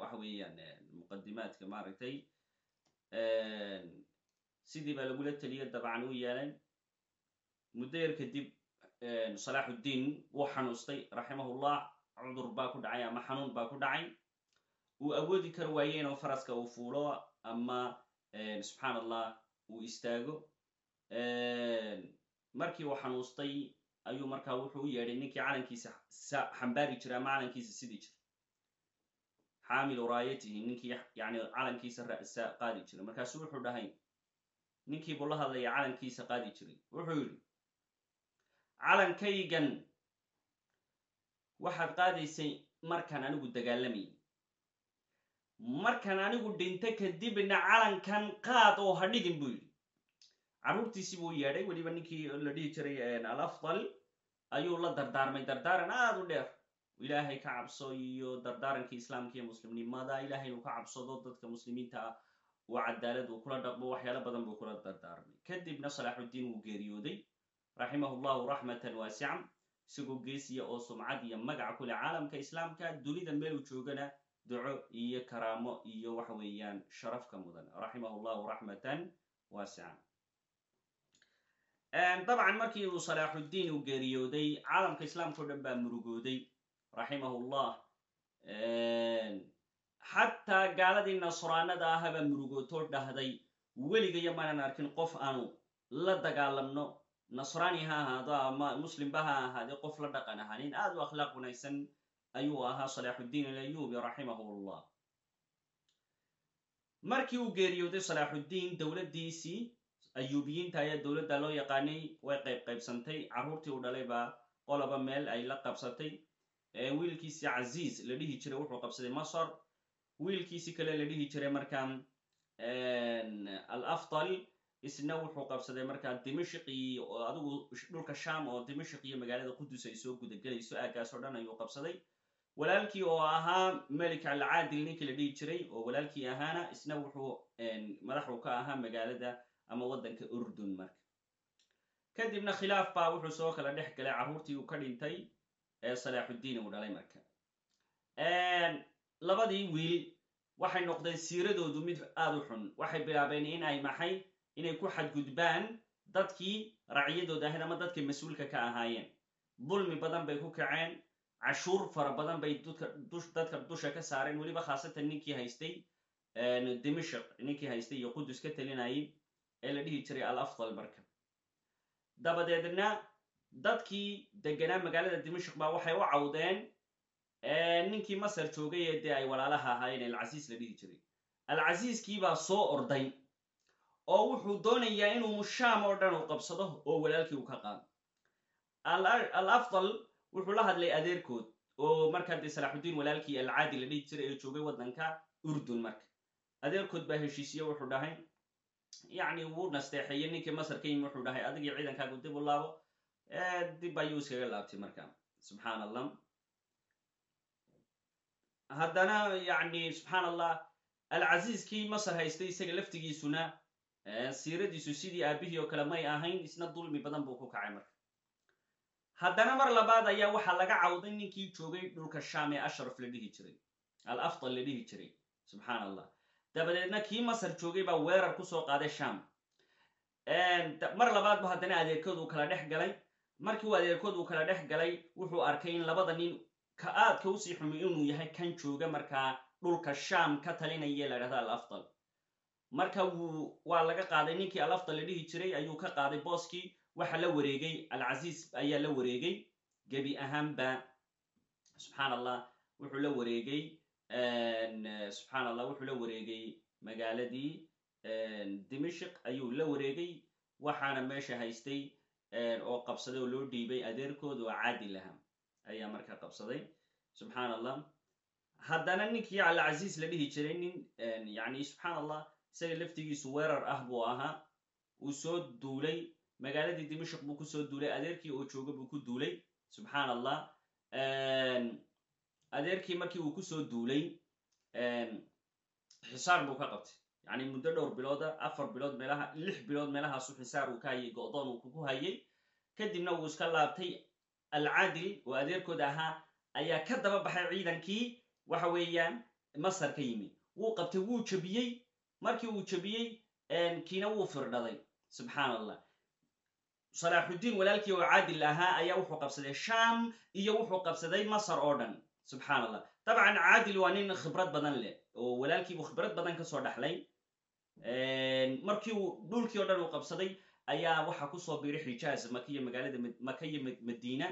waxa weeyaan muqadimaadka maaragtay sidii baa lagula teliya dabcan u yeelay. Muddo yar kadib salaaxuddiin wuu xanuustay. Raximahullah cudur baa ku dhacay ama xanuun baa ku dhacay. Uu awoodi kar waaye faraska uu fuulo ama subxaan allah uu istaago. Markii uu xanuustay ayuu markaa wuxuu u yeedhay ninkii calankiisa xambaari jiray ama calankiisa sidii jiray xaamilu raayatihi ninkii yani calankiisa ra'sa qaadi jiray markaasu wuxuu dhahay ninkii buu la hadlaya calankiisa qaadi jiray. Wuxuu yidhi calankaygan. Waxaad qaadaysay markaan anigu dagaalamayay markaan anigu dhinto kadibna calankan qaad oo ha dhigin buu yidhi. Carruurtiisii buu yeedhay weliba ninkii la dhihi jiray alafdal ayuu la dardaarmay. Dardaaran aad u dheer. Ilaahay ka cabso iyo dardaarankii islaamka iyo muslimnimada. Ilaahay uu ka cabsado dadka muslimiinta ah. Uu cadaalad uu kula dhaqmo waxyaalo badan buu kula dardaarmay. Kadibna salaaxuddiin wuu geeriyooday raximahu llahu raxmatan waasica isagoo geesiya oo sumcad iyo magac ku leh caalamka islaamka dunida meeluu joogana duco iyo karaamo iyo waxa weeyaan sharaf ka mudan. Raximahu llahu raxmatan waasica dabcan markii uu salaaxuddiin uu geeriyooday caalamka islaamka dhan baa murugooday. Raximahullah xataa gaaladii nasraanada ahabaa murugootoo dhahday weligayo maanan arkin qof aanu la dagaalamno nasraani ha ahaado ama muslimba ha ahaadee qof la dhaqan ahaanin aad u akhlaaq wanaagsan ayuu ahaa salaaxuddiin alayubi raximahullah. Markii uu geeriyooday salaaxuddiin dowladdiisii ayuubiyiinta ayaa dowladda loo yaqaanay way qayb qaybsantay carruurtii uu dhalay baa qolaba meel ay la qabsatay. Wiilkiisii casiiz la dhihi jiray wuxuu qabsaday masar. Wiilkiisii kale la dhihi jiray markaa alafdal isna wuxuu qabsaday markaa dimashq iyo adigu dhulka sham oo dimashq iyo magaalada qudus ay soo gudagelayso aaggaas oo dhan ayuu qabsaday. Walaalkii oo ahaa melik alcaadil ninkii la dhihi jiray oo walaalkii ahaana isna wuxuu madaxu ka ahaa magaalada ama waddanka urdun marka. Kadibna khilaaf baa wuxuu soo kala dhex galay carruurtii uu ka dhintay ee salaaxuddiin uu dhalay marka. Labadii wiil waxay noqdeen siiradoodu mid aada u xun. Waxay bilaabeen in ay maxay inay ku xadgudbaan dadkii racyadooda ahayd ama dadkay mas'uulka ka ahaayeen. Dulmi badan bay ku kaceen cashuur fara badan bay dadka dusha ka saareen. Weliba khaasatan ninkii haystay dimishq ninkii haystay iyo qudus ka talinayay ee la dhihi jiray al afdal marka. Dabadeedna dadkii deganaa magaalada dimishq baa waxay u cawdeen ninkii masar joogay ee dee ay walaalaha ahaayeen alcasiis la dhihi jiray. Alcasiiskii baa soo orday oo wuxuu doonayaa inuu mushaam oo dhan u qabsado oo walaalkii uu ka qaado. Al afdal wuxuu la hadlay adeerkood oo markaa dee salaaxuddiin walaalkii alcaadi la dhihi jiray ee joogay waddanka urdun marka. Adeerkood baa heshiisiye wuxuu dhahay yacni wuu nasteexeeyey ninkii masar ka yimi wuxuu dhahay adigii ciidankaagu dib u laabo dib ayuu iskaga laabtay marka. Subxaan allah haddana yacni subxaan allah alcasiiskii masar haystay isaga laftigiisuna siiradiisu sidii aabihii oo kale may ahayn isna dulmi badan buu ku kacay marka. Haddana mar labaad ayaa waxaa laga cawday ninkii joogay dhulka sham ee ashraf la dhihi jiray. Al afdal la dhihi jiray. Subxaan allah dabadeedna kii masar joogay baa weerar ku soo qaaday sham mar labaad bu haddana adeerkood uu kala dhex galay. Markii uu adeerkood uu kala dhex galay wuxuu arkay in labada nin ka aadka u sii xumi inuu yahay kan jooga markaa dhulka sham ka talinaya la dhahda al afdal marka wuu waa laga qaaday. Ninkii al afdal la dhihi jiray ayuu ka qaaday booskii waxa la wareegay alcasiis ayaa la wareegay. Gebi ahaanba subxaan allah wuxuu la wareegay subxaan allah wuxuu la wareegay magaaladii. Dimishq ayuu la wareegay waxaana meesha haystay oo qabsaday oo loo dhiibay adeerkooda oo caadi laha ayaa markaa qabsaday. Subxaan allah haddana ninkii alcasiis la dhihi jiray nin yani subxaan allah isaga laftigiisu weerar ah buu ahaa. Uu soo duulay. Magaaladii dimashq buu ku soo duulay. Adeerkii oo jooga buu ku duulay. Subxaan allah adeerkii markii uu ku soo duulay xisaar buu ka qabtay. Yani muddo dhowr bilooda afar bilood meelaha lix bilood meelahaasu xisaar uu ka hayay go-doon uu kugu hayay. Kadibna wuu iska laabtay. Alcaadil oo adeerkooda ahaa ayaa ka daba baxay ciidankii. Waxa weeyaan masar ka yimi wuu qabtay wuu jebiyey markii uu jebiyey kiina wuu firdhaday. Subxaan allah salaaxuddiin walaalkii oo caadil ahaa ayaa wuxuu qabsaday sham iyo wuxuu qabsaday masar oo dhan. Subxaan allah dabcan caadil waa nin khibrad badan leh oo walaalkiibuu khibrad badan ka soo dhaxlay. Markii uu dhulkii o dhan uu qabsaday ayaa waxaa ku soo biray xijaaz makiyo magaalada maka iyo madiina.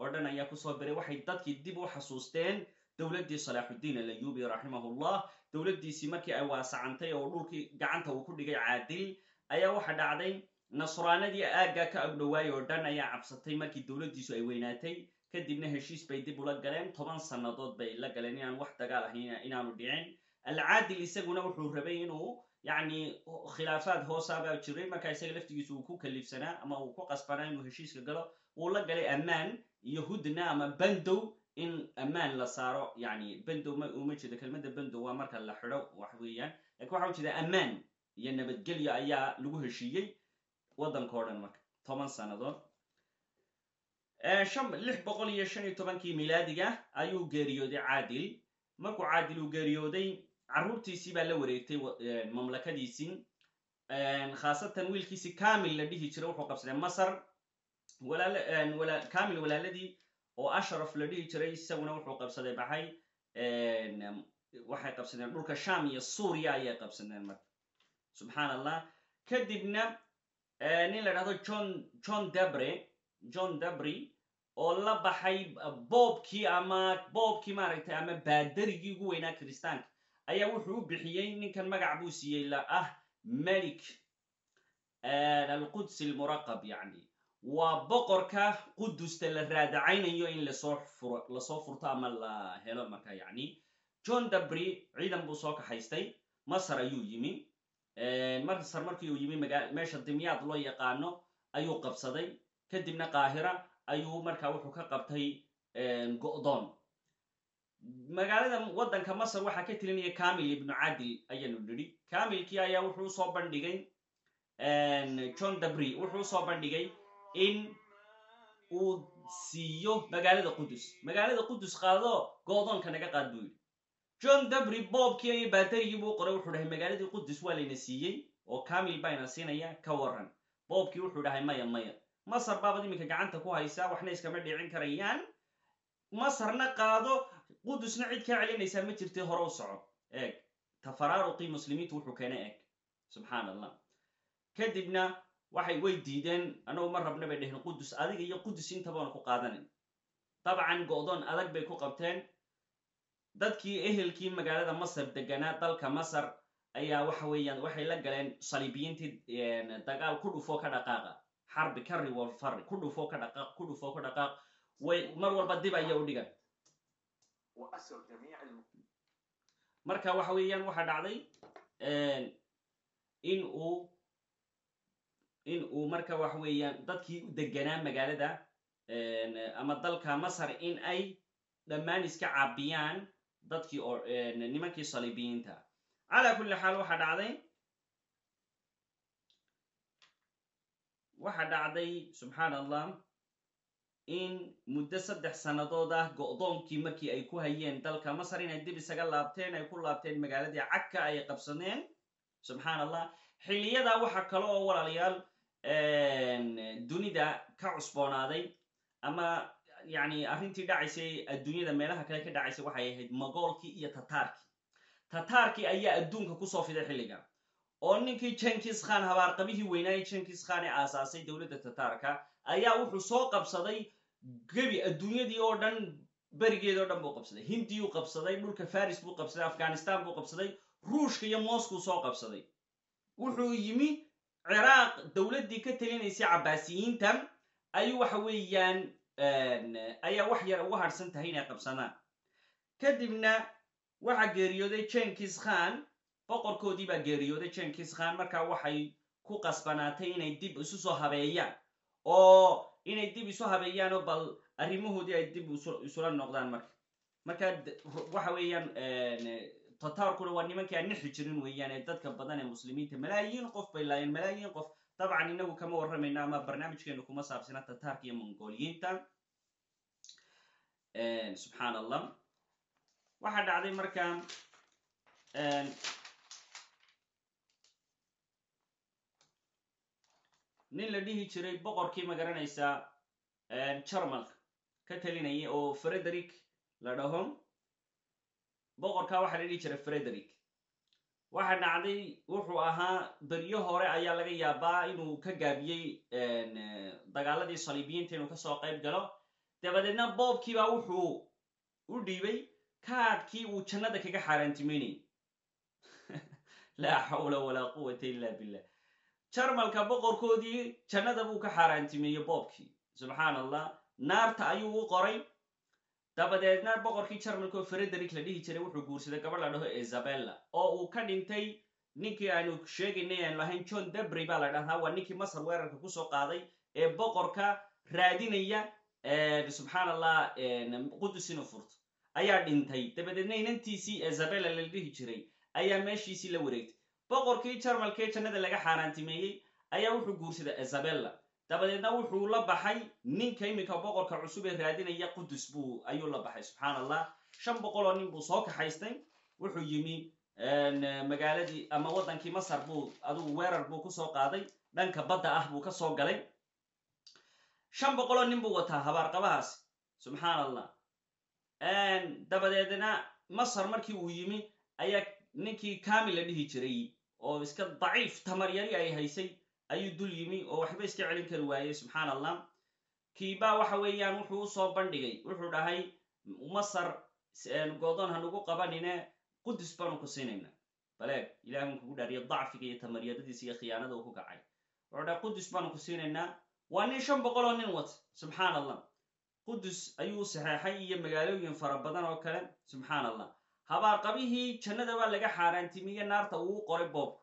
Oo dhan ayaa ku soo biray waxay dadkii dib u xasuusteen dowladdii salaaxuddiin alayubi raximahullah dowladdiisii markii ay waasacantay oo dhulkii gacanta uu ku dhigay caadil ayaa waxa dhacday nasraanadii aagga ka agdhowaay oo dhan ayaa cabsatay markii dowladdiisu ay weynaatay. Kadibna heshiis bay dib ula galeen toban sannadood bay la galeen inaan wax dagaal ahayn inaanu dhicin. Alcaadil isaguna wuxuu rabay inuu yacni khilaafaad hoosaabaa jiray. Markaa isaga laftigiisu uu ku kalifsanaa ama uu ku qasbanaa inuu heshiiska galo wuu la galay ammaan iyo hudna ama bandow in ammaan la saaro yani bandow ma uma jeedo kelmadda bandow waa marka la xidho wax weeyaan laakiin waxa u jeeda ammaan iyo nabadgelyo ayaa lagu heshiiyey waddanka o dhan marka toban sannadood lix boqol iyo shan iyo tobankii milaadiga ayuu geeriyooday caadil markuu caadil uu geeriyooday carruurtiisii baa la wareegtay mamlakadiisii khaasatan wiilkiisii kamil la dhihi jiray wuxuu qabsaday masar kamil walaaladii oo ashraf la dhihi jiray isaguna wuxuu qabsaday baxay waxay qabsadeen dhulka sham iyo suuriya ayay qabsadeen marka. Subxaan allah kadibna nin la dhahdo john john dabre john dabry oo la baxay boobkii ama boobkii maaragtay ama baadarigii ugu weynaa kiristaanka ayaa wuxuu u bixiyey ninkan magac buu siiyey la ah melik alqudsi almuraqab yacni waa boqorka qudusta la raadacaynayo in la soo furto ama la helo marka yacni john dabry ciidan buu soo kaxaystay masar ayuu yimi. Masar markii uu yimi meesha dimyaad loo yaqaano ayuu qabsaday. Kadibna qaahira ayuu markaa wuxuu ka qabtay go'doon. Magaalada waddanka masar waxaa ka telinaya kamil ibnu cadil ayaanu nidhi. Kamilkii ayaa wuxuu u soo bandhigay john dabry wuxuu u soo bandhigay in uu siiyo magaalada qudus magaalada qudus qaado goodoonka naga qaad buu yidhi. John dabry boobkii iyo baatarigii buu qoray wuxuu dhahay magaaladii qudus waa layna siiyey oo kamil bayna siinaya ka waran boobkii wuxuu dhahay maya maya. Masar baabad iminka gacanta ku haysaa waxna iskama dhicin karayaan. Masarna qaado qudusna cid kaa celinaysaa ma jirtay hore u soco. Eeg. Tafaraaruqii muslimiintu wuxuu keena eeg. Subxaan allah kadibna waxay way diideen annagu ma rabna bay dheheen qudus adiga iyo qudus intabaanu ku qaadanin. Dabcan go'doon adag bay ku qabteen. Dadkii ehelkii magaalada masar deganaa dalka masar ayaa waxa weeyaan waxay la galeen saliibiyiintii dagaal ku dhufoo ka dhaqaaqa. Xarbi kari walfari ku dhufoo ka dhaqaaq ku dhufoo ka dhaqaaq. Way mar walba dib aya u dhigan. Marka waxa weeyaan waxa dhacday in uu in uu marka waxa weeyaan dadkii u deganaa magaalada ama dalka masar in ay dhammaan iska caabiyaan dadkii oo nimankii saliibiyiinta. Calaa kulli xaal waxa dhacday waxa dhacday subxaan allah in muddo saddex sannadood ah go'doonkii markii ay ku hayeen dalka masar inay dib isaga laabteen ay ku laabteen magaaladii cagka ay qabsadeen subxaan allah xilliyadaa waxa kale oo walaalayaal dunida ka cusboonaaday ama yani arrintii dhacaysay adduunyada meelaha kale ka dhacaysay waxay ahayd magoolkii iyo tataarkii. Tataarkii ayaa adduunka ku soo fiday xilliga oo ninkii jenkis khan habaarqabihii weynaayay jenkis khan ee aasaasay dowladda tataarka ayaa wuxuu soo qabsaday gebi adduunyadii oo dhan berigeed oo dhan buu qabsaday. Hindiyuu qabsaday dhulka faris buu qabsaday afghanistan buu qabsaday ruushka iyo moscow soo qabsaday. Wuxuu yimi ciraaq dowladdii ka talinaysay cabbaasiyiinta ayuu waxa weeyaan ayaa wax yar uga harhsan tahay inay qabsadaan kadibna waxaa geeriyooday jenkis khan boqorkoodii baa geeriyooday jenkis khan markaa waxay ku qasbanaatay inay dib isu soo habeeyaan. Oo inay dib isu habeeyaanoo bal arrimahoodii ay dib isula noqdaan marka. Marka waxa weeyaan tataarkuna waa nimankii aan nixi jirin weeyaan ee dadka badan ee muslimiinta malaayiin qof bay laayeen malaayiin qof dabcan inagu kama warramayno ama barnaamijkeenu kuma saabsana tataarka iyo mongoliyiinta subxaan allah waxaa dhacday marka nin la dhihi jiray boqorkii ma garanaysaa jarmalka ka talinayay oo frederick la dhaho boqorkaa waxaa la dhihi jiray frederick. Waxa dhacday wuxuu ahaa beryo hore ayaa laga yaabaa inuu ka gaabiyey dagaaladii saliibiyiinta inuu ka soo qayb galo. Dabadeedna boobkiibaa wuxuu u dhiibay kaadhkii uu jannada kaga xaaraantimeynayay laa xawla walaa quwata illa billah. Jarmalka boqorkoodii jannada buu ka xaaraantimeeyey boobkii. Subxaan allah naarta ayuu u qoray dabadeedna boqorkii jarmalka oo frederick la dhihi jiray wuxuu guursaday gabadh la dhaho isabella oo uu ka dhintay ninkii aanu sheegaynay aanu lahayn john debry baa la dhahdaa waa ninkii masar weerarka ku soo qaaday ee boqorka raadinaya subxaan allah qudus inuu furto. Ayaa dhintay. Dabadeedna inantiisii isabella la dhihi jiray ayaa meeshiisii la wareegtay. Boqorkii jarmalkee jannada laga xaaraantimeeyey ayaa wuxuu guursaday isabella dabadeedna wuxuu la baxay ninka iminka boqorka cusub ee raadinaya qudus buu ayuu la baxay subxaan allah shan boqol oo nin buu soo kaxaystay. Wuxuu yimi magaaladii ama waddankii masar buu adugu weerar buu ku soo qaaday. Dhanka badda ah buu ka soo galay. Shan boqol oo nin buu wataa habaarqabahaasi subxaan allah dabadeedna masar markii uu yimi ayaa ninkii kamil la dhihi jiray oo iska daciif tamaryari ay haysay ayuu dul yimi oo waxba iska celin kari waayey subxaan allah kiiba waxa weeyaan wuxuu u soo bandhigay wuxuu dhahay masar goodoon hanugu qabanine qudus baanu ku siinayna baleeg ilaahun kugu dhaariyo dacfiga iyo tamaryadadiisa iyo khiyaanada uu ku kacay. Wuxuu dhahay qudus baanu ku siinaynaa waa nin shan boqol oo nin wata subxaan allah qudus ayuu saxeexay iyo magaalooyin fara badan oo kale subxaan allah habaarqabihii jannada baa laga xaaraantimiye naarta uu qoray boobku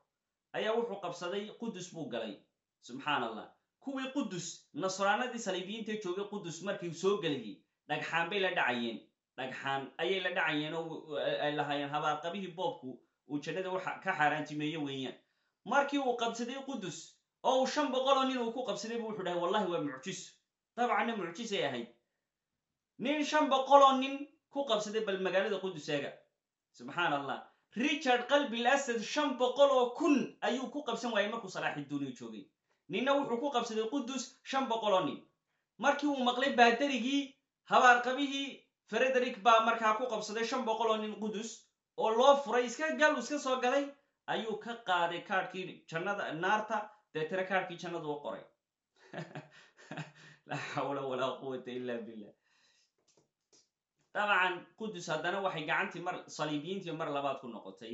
ayaa wuxuu qabsaday qudus buu galay. Subxaan allah kuwii qudus nasraanadii saliibiyiintae joogay qudus markii soo gelayay dhagxaan bay la dhacayeen. Dhagxaan ayay la dhacayeen oo ay lahaayeen habaarqabihii boobku uu jannada ka xaaraantimeeye weeyaan. Markii uu qabsaday qudus oo uu shan boqoloo nin uu ku qabsaday bu wuxuu dhahay wallahi waa mucjiso dabcanna mucjisay ahayd. Nin shan boqoloo nin ku qabsaday bal magaalada quduseega subxaan allah richard qalbil asad shan boqol oo kun ayuu ku qabsan waayey markuu salaaxiduuniya joogay. Ninna wuxuu ku qabsaday qudus shan boqoloo nin. Markii uu maqlay baadarigii habaarqabihii frederick baa markaa ku qabsaday shan boqoloo nin qudus oo loo furay iska gal iska soo galay ayuu ka qaaday kaadhkii jannada naarta deetana kaadhkii jannada u qoray. Laa xawla walaa quwata illa billah dabcan qudus haddana waxay gacantii mar saliibiyiintii mar labaad ku noqotay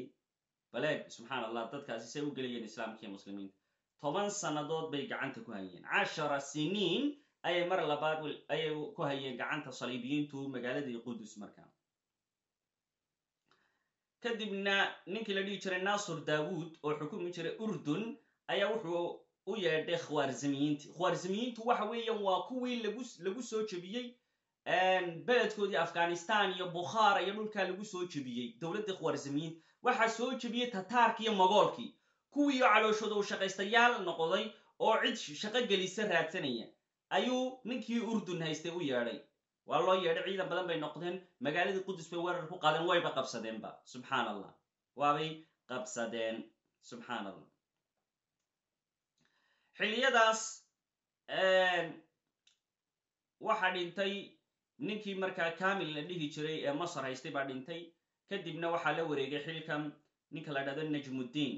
baleeg subxaan allah dadkaasi say u gelayeen islaamkiiyo muslimiinta toban sannadood bay gacanta ku hayeen cashara siniin ayay mar labaad ayay ku hayeen gacanta saliibiyiintu magaaladii qudus markaa kadibna ninkii la dhihi jiray nasur daawuud oo xukumi jiray urdun ayaa wuxuu u yeedhay khwaarzimiyiinti khwaarzimiyiintu waxa weeyaan waa kuwii lagu soo jebiyey beledkoodii afghanistan iyo bukhaara iyo dhulkaa lagu soo jebiyey dowladdii khwaarzimiyiinta waxaa soo jebiyey tataarki iyo mogoolkii kuwiioo calooshooda uu shaqaystayaal noqday oo cid shaqo gelisa raadsanaya ayuu ninkii urdun haystay u yeedhay. Waa loo yeedhay ciidan badan bay noqdeen magaaladii qudus bay weerar ku qaadeen wayba qabsadeenba subxaan allah waabay qabsadeen. Subxaan allah xilliyadaas waxaa dhintay ninkii markaa kamil la dhihi jiray ee masar haystay baa dhintay. Kadibna waxaa la wareegay xilkan. Ninka la dhahdo najmuddiin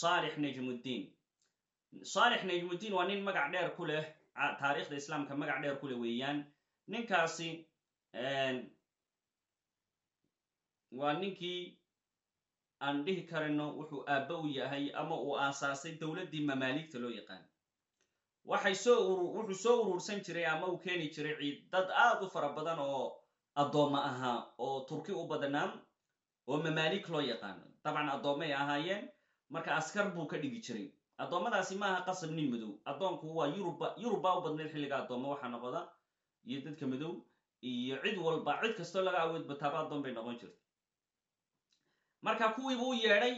saalix najmuddiin saalix najmuddiin waa nin magac dheer ku leh. Taariikhda islaamka magac dheer ku leh weeyaan. Ninkaasi waa ninkii aan dhihi karino wuxuu aabba u yahay ama uu aasaasay dowladdii mamaaligta loo yaqaan waxay soo wuxuu soo urursan jiray ama uu keeni jiray ciid. Dad aad u fara badan oo addoomma ahaa oo turki u badanaa oo mamaalik loo yaqaano dabcan addoommay ahaayeen marka askar buu ka dhigi jiray. Addoommadaasi maaha qasab nin madow. Addoonku waa yurubba yurubbaa u badnayd xilliga addoommo waxaa noqda iyo dadka madow iyo cid walba cid kastoo laga awood bataaba addoon bay noqon jirta marka kuwiibuu u yeedhay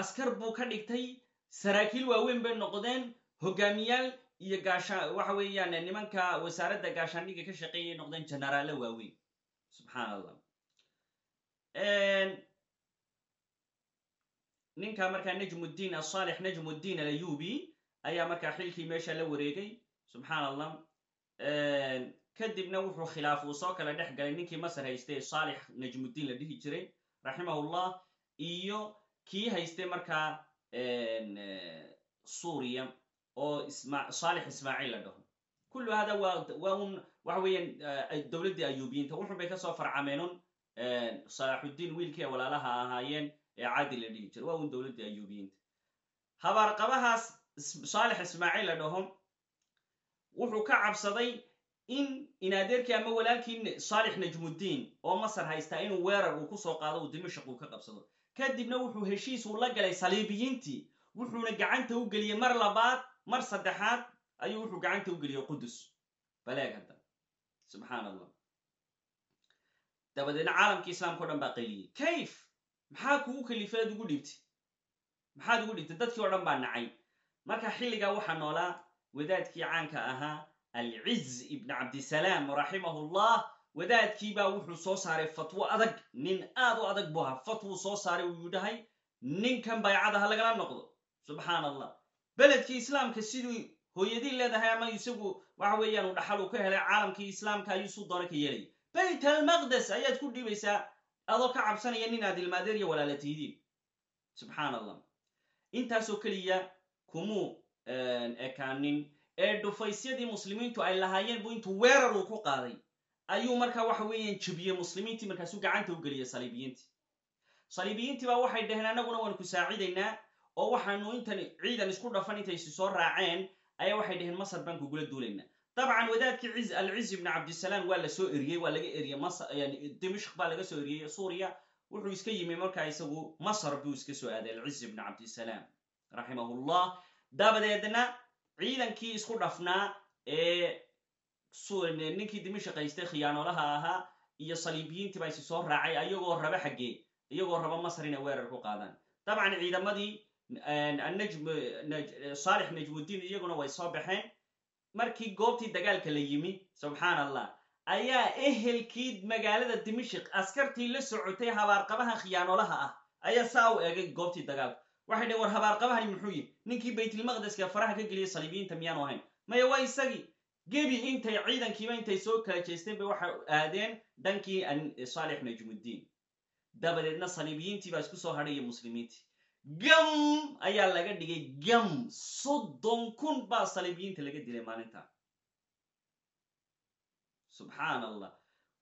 askar buu ka dhigtay saraakiil waaweyn bay noqdeen hogaamiyaal iyo gaashaan waxa weeyaan nimanka wasaaradda gaashaandhigga ka shaqeeyay noqdeen jenaraallo waaweyn. Subxaan allah ninka markaa najmuddiin asaalix najmuddiin alayubi ayaa markaa xilkii meesha la wareegay. Subxaan allah kadibna wuxuu khilaaf uu soo kala dhex galay ninkii masar haystay saalix najmuddiin la dhihi jiray raximahullah iyo kii haystay markaa suuriya oo saalix ismaaciil la dhaho kullu hada waa un waxa weeyaan dowladdii ayuubiyiinta wuxun bay ka soo farcameenun salaaxuddiin wiilkii walaalaha ahaayeen ee caadi la dhihi jira waa un dowladdii ayuubiyiinta habaarqabahaas saalix ismaaciil la dhaho wuxuu ka cabsaday in inaadeerkii ama walaalkii saalix najmuddiin oo masar haystaa inuu weerar uu ku soo qaado uu dimashaq uu ka qabsado. Kadibna wuxuu heshiis uu la galay saliibiyiintii wuxuuna gacanta u geliyey mar labaad mar saddexaad ayuu wuxuu gacanta u geliyey qudus baleeg hadda. Subxaan allah dabadeedna caalamkii islaamka o dhan baa qayliyey. Kayf! Maxaa kugu kalifeed ugu dhibtay? Maxaad ugu dhibtay? Dadkii o dhan baa nacay. Marka xilligaa waxaa noolaa wadaadkii caanka ahaa alciz ibn cabdisalaam raximahullah wadaadkii baa wuxuu soo saaray fatwo adag. Nin aad u adag buu ahaa. Fatwuu soo saaray uu yidhahay ninkan baycada ha lagala noqdo. Subxaan allah beledkii islaamka siduu hooyadii leedahay ama isagu waxa weeyaan uu dhaxal uu ka helay caalamkii islaamka ayuu suu doona ka yeelaya bayt almaqdes ayaad ku dhiibaysaa adoo ka cabsanaya nin aad ilmaadeer iyo walaalatihidiin subxaan allah intaasoo keliya kumuu ekaanin ee dhufaysyadii muslimiintu ay lahaayeen buu intuu weerar uu ku qaaday. Ayuu markaa waxa weeyaan jebiyey muslimiintii markaasuu gacanta u geliyey saliibiyiintii. Saliibiyiintii baa waxay dhaheen annaguna waan ku saacidaynaa oo waxaanu intan ciidan isku dhafan intaysi soo raaceen ayaa waxay dhaheen masar baan kugula duulaynaa. Dabcan wadaadkii ciz alciz ibni cabdisalaam waa la soo eriyey waa laga eriyey dimishk baa laga soo eriyey suuriya. Wuxuu iska yimi markaa isagu masar buu iska soo aaday alciz ibni cabdisalaam raximahullah dabadeedna ciidankii isku dhafnaa ee ninkii dimishk haystay khiyaanolaha ahaa iyo saliibiyiintii baa isi soo raacay ayagoo raba xaggee iyagoo raba masar inay weerar ku qaadaan. Dabcan ciidamadii annajm saalix najmudiin iyaguna way soo baxeen. Markii goobtii dagaalka la yimi subxaan allah ayaa ehelkii magaalada dimashik askartii la socotay habaarqabaha khiyaanolaha ah ayaa saa u eegay goobtii dagaalka waxay dhaheen war habaarqabahani muxuu yihi ninkii baytilmaqdeska faraha ka geliyay saliibiyiinta miyaanu ahayn? Maya waa isagii. Gebi intay ciidankiiba intay soo kala jeesteen bay waxay aadeen dhankii saalix najmuddiin dabadeedna saliibiyiintii baa isku soo hadhay iyo muslimiintii gam ayaa laga dhigay gam. Soddon kun baa saliibiyiinta laga dilay maalinta. Subxaan allah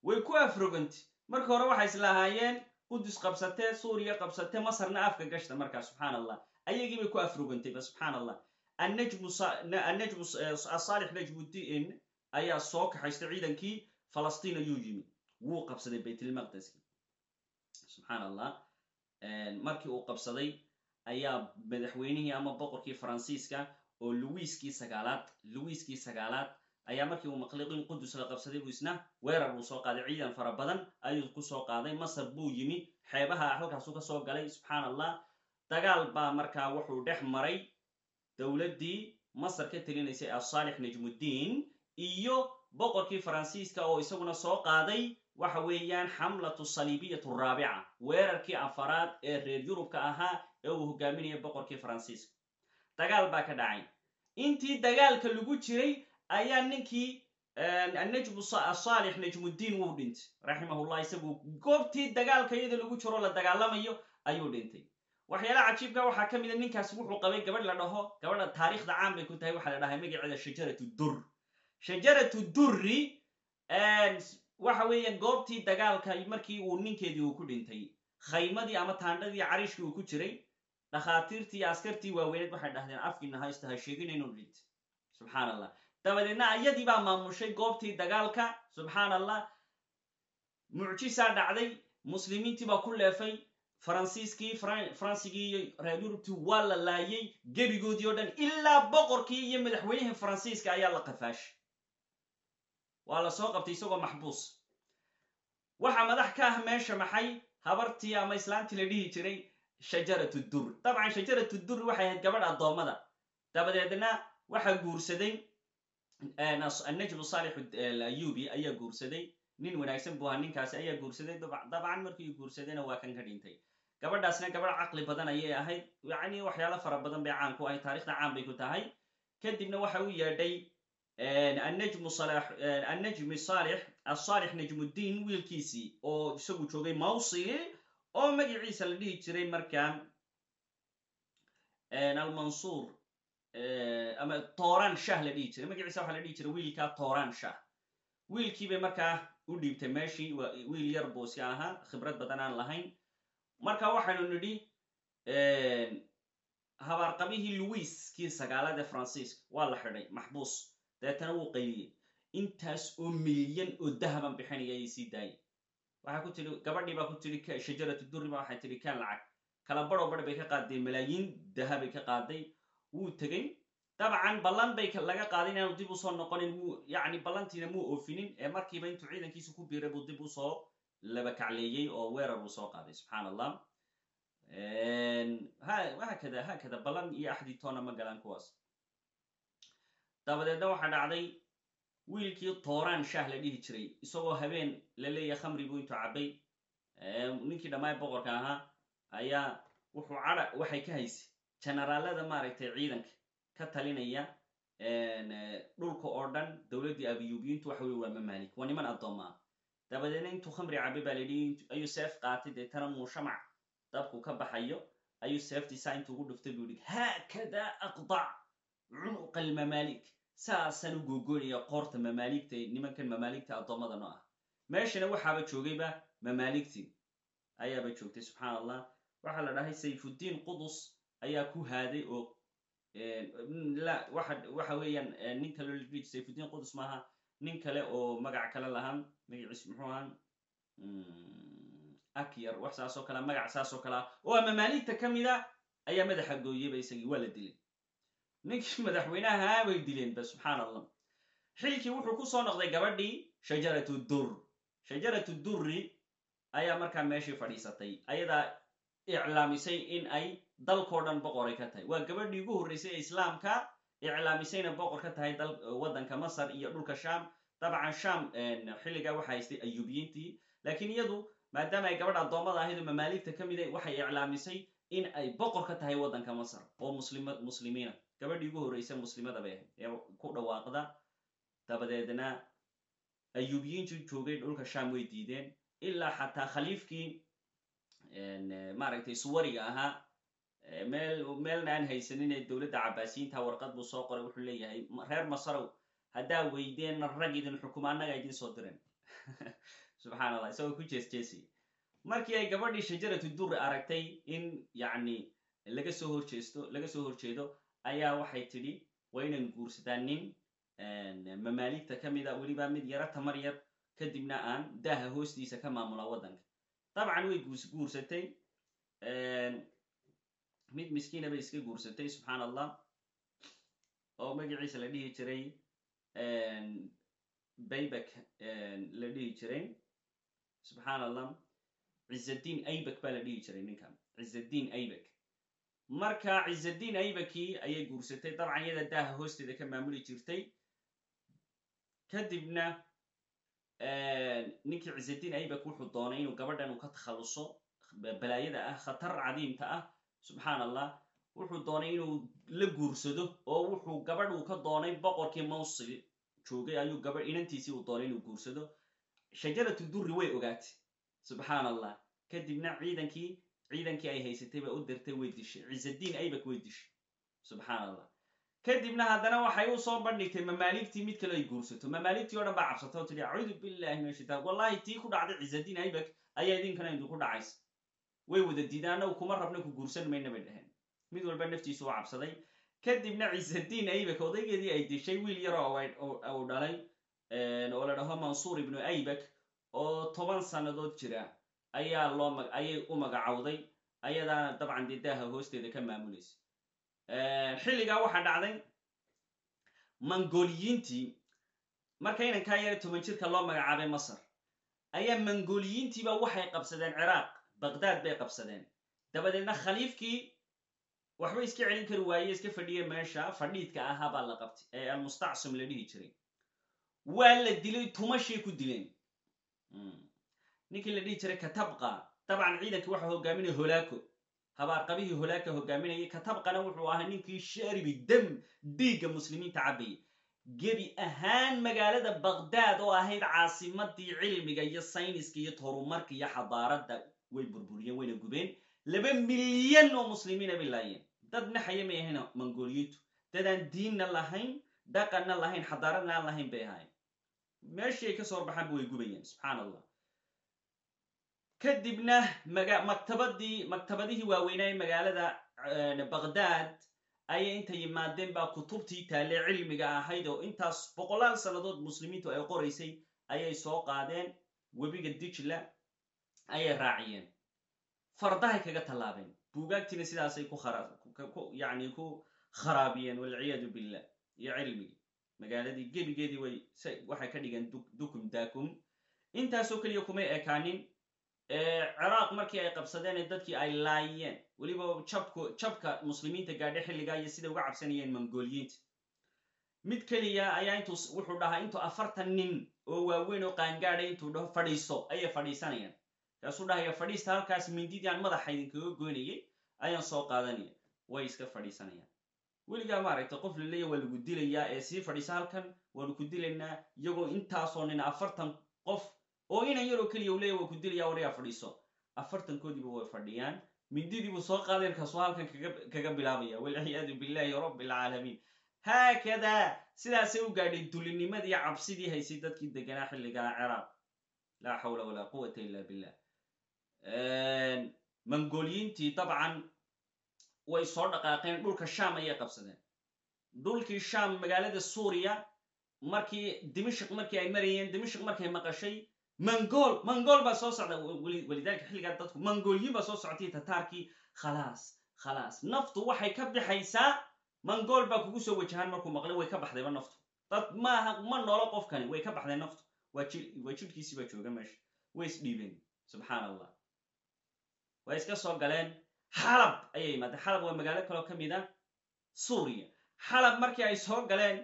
way ku afroganti marka hore waxay islahaayeen qudus qabsatee suuriya qabsatee masarna afka gashta markaa subxaan allah ayagii bay ku afrogantayba subxaan allah annajmu asaalix najmudiin ayaa soo kaxaystay ciidankii falastiin ayuu yimi wuu qabsaday baytlmaqdeski subxaan allah markii uu qabsaday ayaa madaxweynihii ama boqorkii faransiiska oo luwiiskii sagaalaad luwiiskii sagaalaad ayaa markii uu maqlay in qudus la qabsaday buu isna weerar buu soo qaaday ciidan fara badan ayuu ku soo qaaday masar buu yimi xeebaha halkaasuu ka soo galay subxaan allah dagaal baa markaa wuxuu dhex maray dowladdii masar ka telinaysay asaalix najmuddiin iyo boqorkii faransiiska oo isaguna soo qaaday waxa weeyaan xamlatu saliibiyatu raabica weerarkii afaraad ee reer yurubka ahaa ee uu hogaaminaya boqorkii faransiiska. Dagaal baa ka dhacay. Intii dagaalka lagu jiray ayaa ninkii najmu asaalix najmuddiin wuu dhintay. Raximahullah isagu goobtii dagaalka iyada lagu jiro la dagaalamayo ayuu dhintay. Waxyaalaha cajiibka waxaa ka mida ninkaasi wuxuu qabay gabadh la dhaho gabadha taariikhda caan bay ku tahay waxaa la dhahay magaceeda shajaratu dur shajaratu durri waxa weeye goobtii dagaalka markii uu ninkeedii uu ku dhintay. Khaymadii ama taandhadii cariishkii uu ku jiray dhakhaatiirtii iyo askartii waaweyneed waxay dhahdeen afkiina haysta ha sheegina inuu dhintay subxaan dabadeedna ayadii baa maamushay goobtii dagaalka. Subxaan allah mucjisaa dhacday. Muslimiintii baa ku leefay. Faransiiskii faransigii iyo reer yurubtii waa la laayay. Gebigoodii oo dhan ilaa boqorkii iyo madaxweynihii faransiiska ayaa la qafaashay waa la soo qabtay isagoo maxbuus. Waxaa madax ka ah meesha maxay? Habartii ama islaantii la dhihi jiray shajaratu dur. Dabcan shajaratu dur waxay ahayd gabadh addoommada. Dabadeedna waxaa guursaday annajmu saalix ayubi ayaa guursaday. Nin wanaagsan buu ahaa ninkaasi ayaa guursaday. Dabcan markii guursadayna waa kan ka dhintay. Gabadhaasna gabadh caqli badan ayay ahayd. Yacni waxyaalo fara badan bay caan ku ahayd taarikhda caan bay ku tahay. Kadibna waxa u yeedhay annajmu annajmi saalix asaalix najmuddiin wiilkiisii oo isagu joogay mawsil oo magaciisa la dhihi jiray markaa almansuur ama toran shah la dhihi jiray. Magaciisa waxaa la dhihi jiray wiilkaa toran shah. Wiilkii bay markaa u dhiibtay meeshii wiil yar buu iska ahaa khibrad badan aan lahayn. Marka waxaynu nidhi habaarqabihii louis kii sagaalaad ee faransiiska waa la xidhay maxbuus. Dabeetana wuu qayliyey. Intaas oo milyan oo dahaban bixinaya ayay sii daayay waxaa ku tidhi gabadhii baa ku tidhi shajaratu durriba waxay tidhi kaan lacag. Kala badho badh bay ka qaaday malaayiin dahabay ka qaaday. Wuu tegey dabcan ballan bay laga qaaday inaanu dib u soo noqonin wuu yacni ballantiina muu oofinin ee markiiba intuu ciidankiisa ku biiray buu dib u soo laba kacleeyey oo weerar uu soo qaaday subxaan allah hakada haakada ballan iyo axdi toona ma galaan kuwaas. Dabadeedna waxaa dhacday wiilkii tooraan shaah la dhihi jiray isagoo habeen la leeyahay khamri buu intuu cabbay. Ninkii dhammaay boqorka ahaa ayaa wuxuu cadha waxay ka haysay generaalada maaragtay ciidanka ka talinaya dhulka oo dhan dowladdii abiyubiyiintu waxa weye waa mamaalik. Waa niman addooma ah dabadeedna intuu khamri cabbay baa la ayuu seef qaatay deetana muushamac dabku ka baxayo ayuu seeftiisaa intuu ugu dhuftay buu yihi haakada aqdac cunuqa almamaalik saasaan u googoynaya qoorta mamaaligta nimankan mamaaligta addoommada no ah. Meeshana waxaaba joogayba mamaaligtii ayaaba joogtay subxaan allah waxaa la dhahay sayfuddiin qudus ayaa ku haaday oo waxa weeyaan nin kale lodhiji sayfuddiin qudus maaha nin kale oo magac kale lahaan magaciis muxuu ahaan akyar wax saasoo kale magac saasoo kale ah. Oo a mamaaligta ka mida ayaa madaxa gooyeyba isagii waa la dilay ninkii madaxweynaha bay dileen ba subxaan xilkii wuxuu ku soo noqday gabadhii shajaratu dur shajaratu durri ayaa markaa meeshii fadhiisatay ayadaa iclaamisay in ay dalkao dhan boqoray ka tahay. Waa gabadhii ugu horreysay ee islaamka iclaamisayna boqor ka tahay dal waddanka masar iyo dhulka sham dabcan sham xilligaa waxa haystay ayuubiyiintii. Laakiin iyadu maadaama ay gabadh addoommada ahayd oo mamaaligta ka mida waxay iclaamisay in ay boqor ka tahay waddanka masar oo muslimiina gabadhii ugu horreysa muslimada bay ahayd ee ku dhawaaqda dabadeedna ayuubiyiintii joogay dhulka sham way diideen ilaa xataa khaliifkii maaragtay suwariga ahaa meel meelna aan haysanin ee dowladda cabaasiyiinta warqad buu soo qoray wuxuu leeyahay reer masarow haddaa weydeenna rag idin xukuma annaga idin soo diren subxaan allah isagoo ku jees jeesay markii ay gabadhii shajaratu duri aragtay in yacni laga soo horjeesto laga soo horjeedo ayaa waxay tidhi waa inaan nin mamaaligta ka mida weliba mid yaro tamar yar kadibna aan daaha hoostiisa ka maamula waddanka. Dabcan way guursatay mid miskiina bay iska guursatay subxaan allah oo magaciisa la dhihi jiray baybak la dhihi jiray subxaan allah cizaddiin aybak baa la dhihi jiray ninkan cizaddiin aybak marka cizaddiin aybaki ayay guursatay. Dabcan iyada daaha hoosteeda ka maamuli jirtay. Kadibna ninkii cizaddiin aybak wuxuu doonay inuu gabadhan uu ka takhalluso balaayada ah khatar cadiimta ah subxaan allah wuxuu doonay inuu la guursado oo wuxuu gabadh uu ka doonay boqorkii mawsil joogay. Ayuu gabadh inantiisii uu doonay inuu guursado. Shajaratu durri way ogaatay subxaan allah kadibna ciidankii ciidankii ay haysatay baa u dirtay way dishay cizaddiin aybak way dishay subxaan allah kadibna haddana waxay u soo bandhigtay mamaaligtii mid kale ay guursato mamaaligtii o dhan baa cabsata o tidhi acuudu billahi min ashaitaan wallahi tii ku dhacday cizaddiin aybak ayaa idinkana idinku dhacaysa way wada diidaan annagu kuma rabna ku guursan mayna bay dhaheen mid walba naftiisu u cabsaday kadibna ciisadiin aybak odaygeedii ay dishay wiil yar oo uu dhalay oo la dhaho mansuur ibnu aybak oo toban sannadood jira ayaa loo ayay u magacowday ayadaana dabcan dee daaha hoosteeda ka maamulaysa. Xilligaa waxaa dhacday mangoliyiintii marka inankaa yar toban jirka loo magacaabay masar ayaa mangoliyiintiiba waxay qabsadeen ciraaq baqdaad bay qabsadeen. Dabadeedna khaliifkii waxba iska celin kari waaye iska fadhiya meesha fadhiidka ahaa baa la qabtay ee almustacsum la dhihi jiray. Waa la dilay tumashay ku dileen ninkii la dhihi jiray katabqa dabcan ciidankii waxa hogaaminaya holaako habaarqabihii holaaka hogaaminayay katabqana wuxuu ahaa ninkii shaaribi dam dhiigga muslimiinta cabayay gebi ahaan magaalada baqdaad oo ahayd caasimadii cilmiga iyo sayniska iyo horumarka iyo xadaaradda way burburiyeen wayna gubeen. Laba milyan oo muslimiina bay laayeen. Dad naxaya may ahayn mangoliyiintu dadaan diinna lahayn dhaqanna lahayn xadaaradna aan lahayn bay ahaayeen. Ay ka soo horbaxaanba way gubayeen subxaan allah kadibna maktabadii maktabadihii waaweynaa ee magaalada baqdaad ayay inta yimaadeen baa kutubtii taalle cilmiga ahayd oo intaas boqolaal sannadood muslimiintu ay qoraysay ayay soo qaadeen webiga dijla ayay raaciyeen. Fardahay kaga tallaabeen. Buugaagtiina sidaasay yani ku kharaabiyeen walciyaadu billah iyo cilmigii. Magaaladii gebigeedii way waxay ka dhigeen dukum dakum intaasoo keliya kumay ekaanin ciraaq markii ay qabsadeen ee dadkii ay laayeen weliba jabku jabka muslimiinta gaadhe xilligaa iyo siday uga cabsanayeen mongoliyiinta. Mid keliya ayaa intuu wuxuu dhahaa intuu afartan nin oo waaweyn oo qaangaadhay intuu dhaho fadhiiso ayay fadhiisanayaan. Kaasuu dhahaya fadhiista halkaas mindidii aan madaxa idinkaga goynayay ayaan soo qaadanaya way iska fadhiisanayaan. Weligaa maaragtay qof la leeya waa lagu dilayaa ee sii fadhiisa halkan waanu ku dilaynaa iyagoo intaasoo nin afartan qof oo inan yaroo keliya u leeya waa ku dilaya warayaa fadhiiso. Afartankoodiiba way fadhiyaan. Mindidiibuu soo qaadeen kaasoo halkan kaga bilaabaya. Walciyaadu billahi rabbi alcaalamiin haakadaa sidaasay u gaadhay dulinimadii cabsidii haysay dadkii deganaa xilligaa ciraaq. Laa xawla walaa quwata illa billah mongoliyiintii dabcan way soo dhaqaaqeen dhulka sham ayay qabsadeen. Dhulkii sham magaalada suuriya markii dimashik markii ay marayeen dimashik markay maqashay mongol mongol baa soo socda walidaalika xilligaa dadku mongoliyiin baa soo socotay tataarkii khalaas khalaas. Naftu waxay ka bixaysaa mongol baa kugu soo wajahaan markuu maqlay way ka baxdayba naftu. Dad maaha ma noolo qofkani way ka baxday naftu. Waa jidhkiisii baa jooga meesha. Way isdhiibeen subxaan allah way iska soo galeen. Xalab ayay yimaadeen. Xalab waa magaalo kaloo ka mid a suuriya. Xalab markii ay soo galeen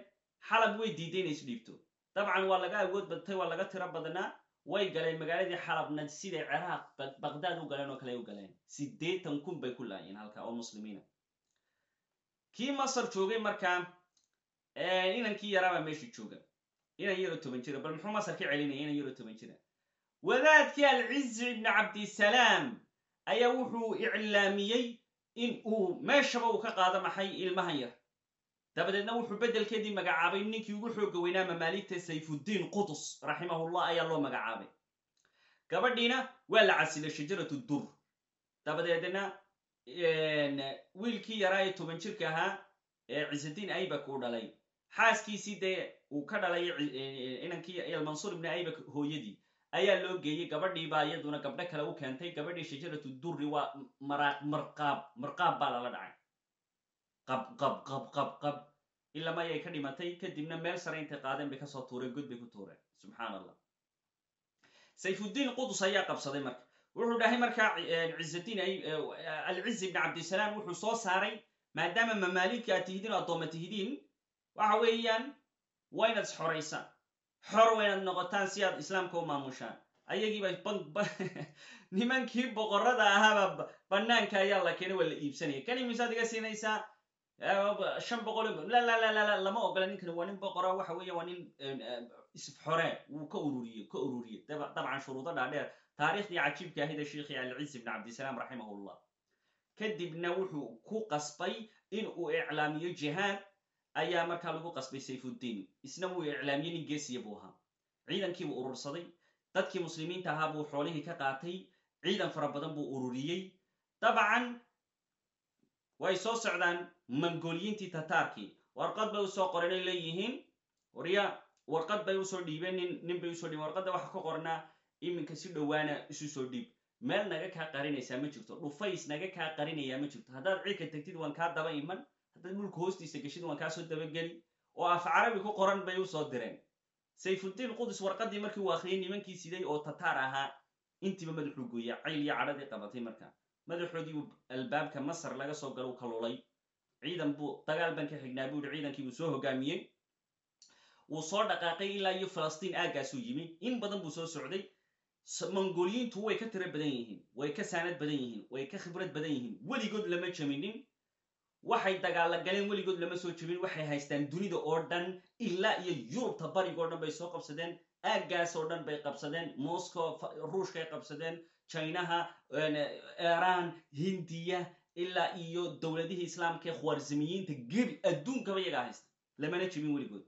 xalab way diiday inay isdhiibto dabcan waa laga awood badtay waa laga tiro badnaa way galeen magaaladii xalabna siday ciraaq baqdaad u galeen oo kale ay u galeen. Siddeetan kun bay ku laayeen halka oo muslimiina. Kii masar joogay markaa inankii yaraabaa meesha jooga. Inan yaroo toban jira bal muxuu masar ka celinaya inan yaroo toban jira? Wadaadkii alcizi ibni cabdisalaam ayaa wuxuu iclaamiyey in uu meeshaba uu ka qaado maxay ilmahan yar dabadeedna wuxuu beddelkeedii magacaabay ninkii ugu xooga weynaa mamaaligta sayfuddiin qudus raximahullah ayaa loo magacaabay. Gabadhiina waa la casilay shajaratu dur. Dabadeedna wiilkii yaraa ee toban jirka ahaa ee ciisadiin aybak uu dhalay. Xaaskiisii dee uu ka dhalay inankii almansuur ibni aybak hooyadii ayaa loo geeyey gabadhii baa iyaduna gabdho kale u keentay. Gabadhii shajaratu durri waa marqaab marqaab baa lala dhacay. Qab ilama ayay ka dhimatay kadibna meel sare intay qaadeen bay ka soo tuureen god bay ku tuureen subxaan sayfuddiin qudus ayaa qabsaday marka wuxuu dhahay markaa ciizadiin alcizi ibni cabdisalaam wuxuu soo saaray maadaama mamaaligka aad tihidiin o addooma tihidiin waxa weeyaan waa inaad isxoraysaan xor waa inaad noqotaan si aad islaamka u maamushaan ayagiiba nimankii boqorada ahaaba banaanka ayaa la keenay waa la iibsanaya kan imisaad iga siinaysaa shan boqol lalala lama ogola ninkani waa nin boqora waxa weeya waa nin isxore wuu ka ururiye ka ururiye. Dabcan shuruudo dhaadheer. Taariikhdii cajiibka ahida sheikhi alciz ibn cabdisalaam raximahullah. Kadibna wuxuu ku qasbay in uu iclaamiyo jihaad ayaa markaa lagu qasbay sayfuddiin isna wuu iclaamiyey nin geesiya buu ahaa. Ciidankiibuu urursaday. Dadkii muslimiinta ahaa buu xoolihii ka qaatay. Ciidan fara badan buu ururiyey. Dabcan way soo socdaan mongoliyiintii tataarkii warqad bay u soo qoren ay leeyihiin. Warya warqad bay u soo dhiibeen nin nin bay u soo dhiibeen. Warqadda waxa ka qornaa iminka si dhowaana isu soo dhiib. Meel naga kaa qarinaysaa ma jirto. Dhufays naga kaa qarinayaa ma jirto. Haddaad ciidka tagtid waan kaa daba iman. Haddaad dhulka hoostiisa geshid waan kaa soo dabageli. Oo af carabi ku qoran bay u soo direen. Sayfuddiin qudus warqaddii markii uu akhriyay nimankii siday oo tataar ahaa intiiba madaxuu gooya cayl iyo cadhadii qabatay markaa madaxoodii uu albaabka masar laga soo galo u kalulay ciidan buu dagaal ban ka xignaa buu yihi ciidankii buu soo hogaamiyey. Wuu soo dhaqaaqay ilaa iyo falastiin aaggaasuu yimi. In badan buu soo socday. Mongoliyiintu way ka tiro badan yihiin way ka saanad badan yihiin way ka khibrad badan yihiin. Weligood lama jeminin. Waxay dagaalla galeen weligood lama soo jebin. Waxay haystaan dunida oo dhan ilaa iyo yurubta bariga o dhan bay soo qabsadeen. Aaggaas oo dhan bay qabsadeen. Moscow ruushkay qabsadeen chinaha iran hindiya ilaa iyo dowladihii islaamka ee khwarzimiyiinta gebi adduunkaba iyagaa haysta. Lamana jebin weligood.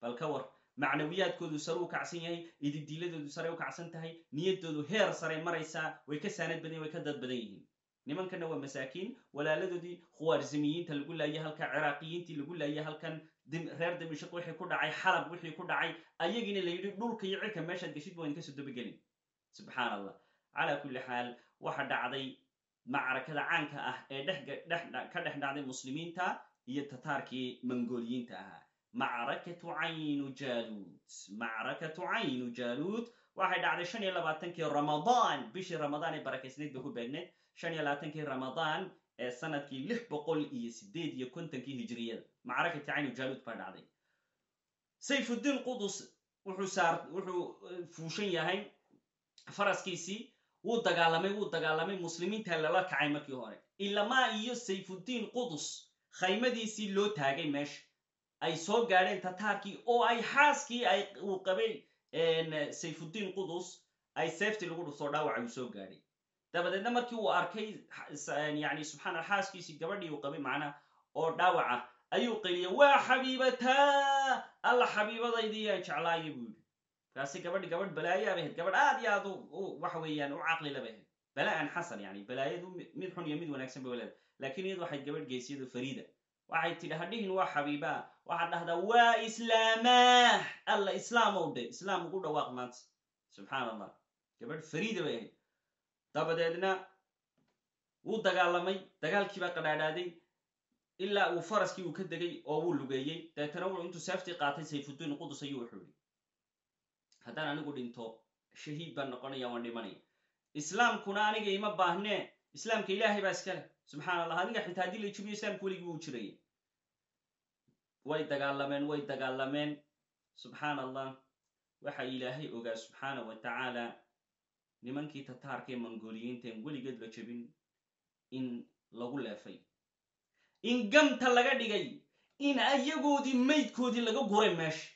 Bal ka war macnawiyaadkoodu sare u kacsan yahay ididiiladoodu sare u kacsan tahay niyaddoodu heer sare maraysaa way ka saanad badan way ka dad badan yihiin. Nimankana waa masaakiin walaaladoodii khwarzimiyiinta lagu laayay halka ciraaqiyiintii lagu laayay halkan reer dimashaq wixii ku dhacay xalab wixii ku dhacay ayagiina la dhulka iyo cirka meeshaad geshid ba ka soo dabagelin. Subxaan allah calaa kulli xaal waxa dhacday macrakada caanka ah ee ka dhex dhacday muslimiinta iyo tataarkii mongoliyiinta ahaa macrakatu caynu jaluud macrakatu caynu jaluud waxay dhacday shan iyo labaatankii ramadaan bishii ramadaan ee barakaysnayd bay ku beegneyd shan iyo labaatankii ramadaan ee sannadkii lix boqol iyo sideed iyo kontonkii hijiriyada macrakati caynu jaluud baa dhacday. Sayfuddiin qudus wuxuu saar wuxuu fuushan yahay faraskiisii wuu dagaalamay wuu dagaalamay muslimiinta lala kacay markii hore. Ilamaa iyo sayfuddiin qudus khaymadiisii loo taagay meesha. Ay soo gaadheen tataarkii oo ay xaaskii ay uu qabay sayfuddiin qudus ay seeftii lagu dhufto dhaawaca uu soo gaadhay. Dabadeedna markii uu arkay yani subxaana xaaskiisii gabadhii uu qabay macnaha oo dhaawaca ayuu qeliya waa xabiibataa alla xabiibadaydii aan jeclaaya buu markaasi gabadhi gabadh balaayaa bay ahayd gabadh aad iyo aad waxa weeyaan u caqlila bay bala'an xasan yani balaayadu mid xun iyo mid wanaagsan bay leedahay lakiin iyadu waxay gabadh geesiyadu fariida waxay tidhi hadhihin waa xabiibaa waxaad dhahdaa waa islaamaah alla islaamow dhe islaam ugu dhawaaq maanta subxaan allah gabadh fariida bay ahayd dabadeedna wuu dagaalamay dagaalkii baa qadhaadhaaday ilaa uu faraskii uu ka degay oo wuu lugeeyey dabeetana wuxuu intuu seeftii qaatay sayfuddiin qudus ayuu wuxuu yihi haddaan anigu dhinto shahiid baan noqonaya waan dhimanaya islaamkuna aniga ima baahnee islaamka ilaahay baa iska leh subxaana allah aniga xitaa haddii la jabiyo islaamka weligii wuu jiraya way dagaalameen way dagaalameen subxaan allah waxa ilaahay ogaa subxaana wa tacaala nimankii tataarka ee mongoliyiinteen weligeed la jebin in lagu leefay in gamta laga dhigay in ayagoodii maydkoodii laga guray meesha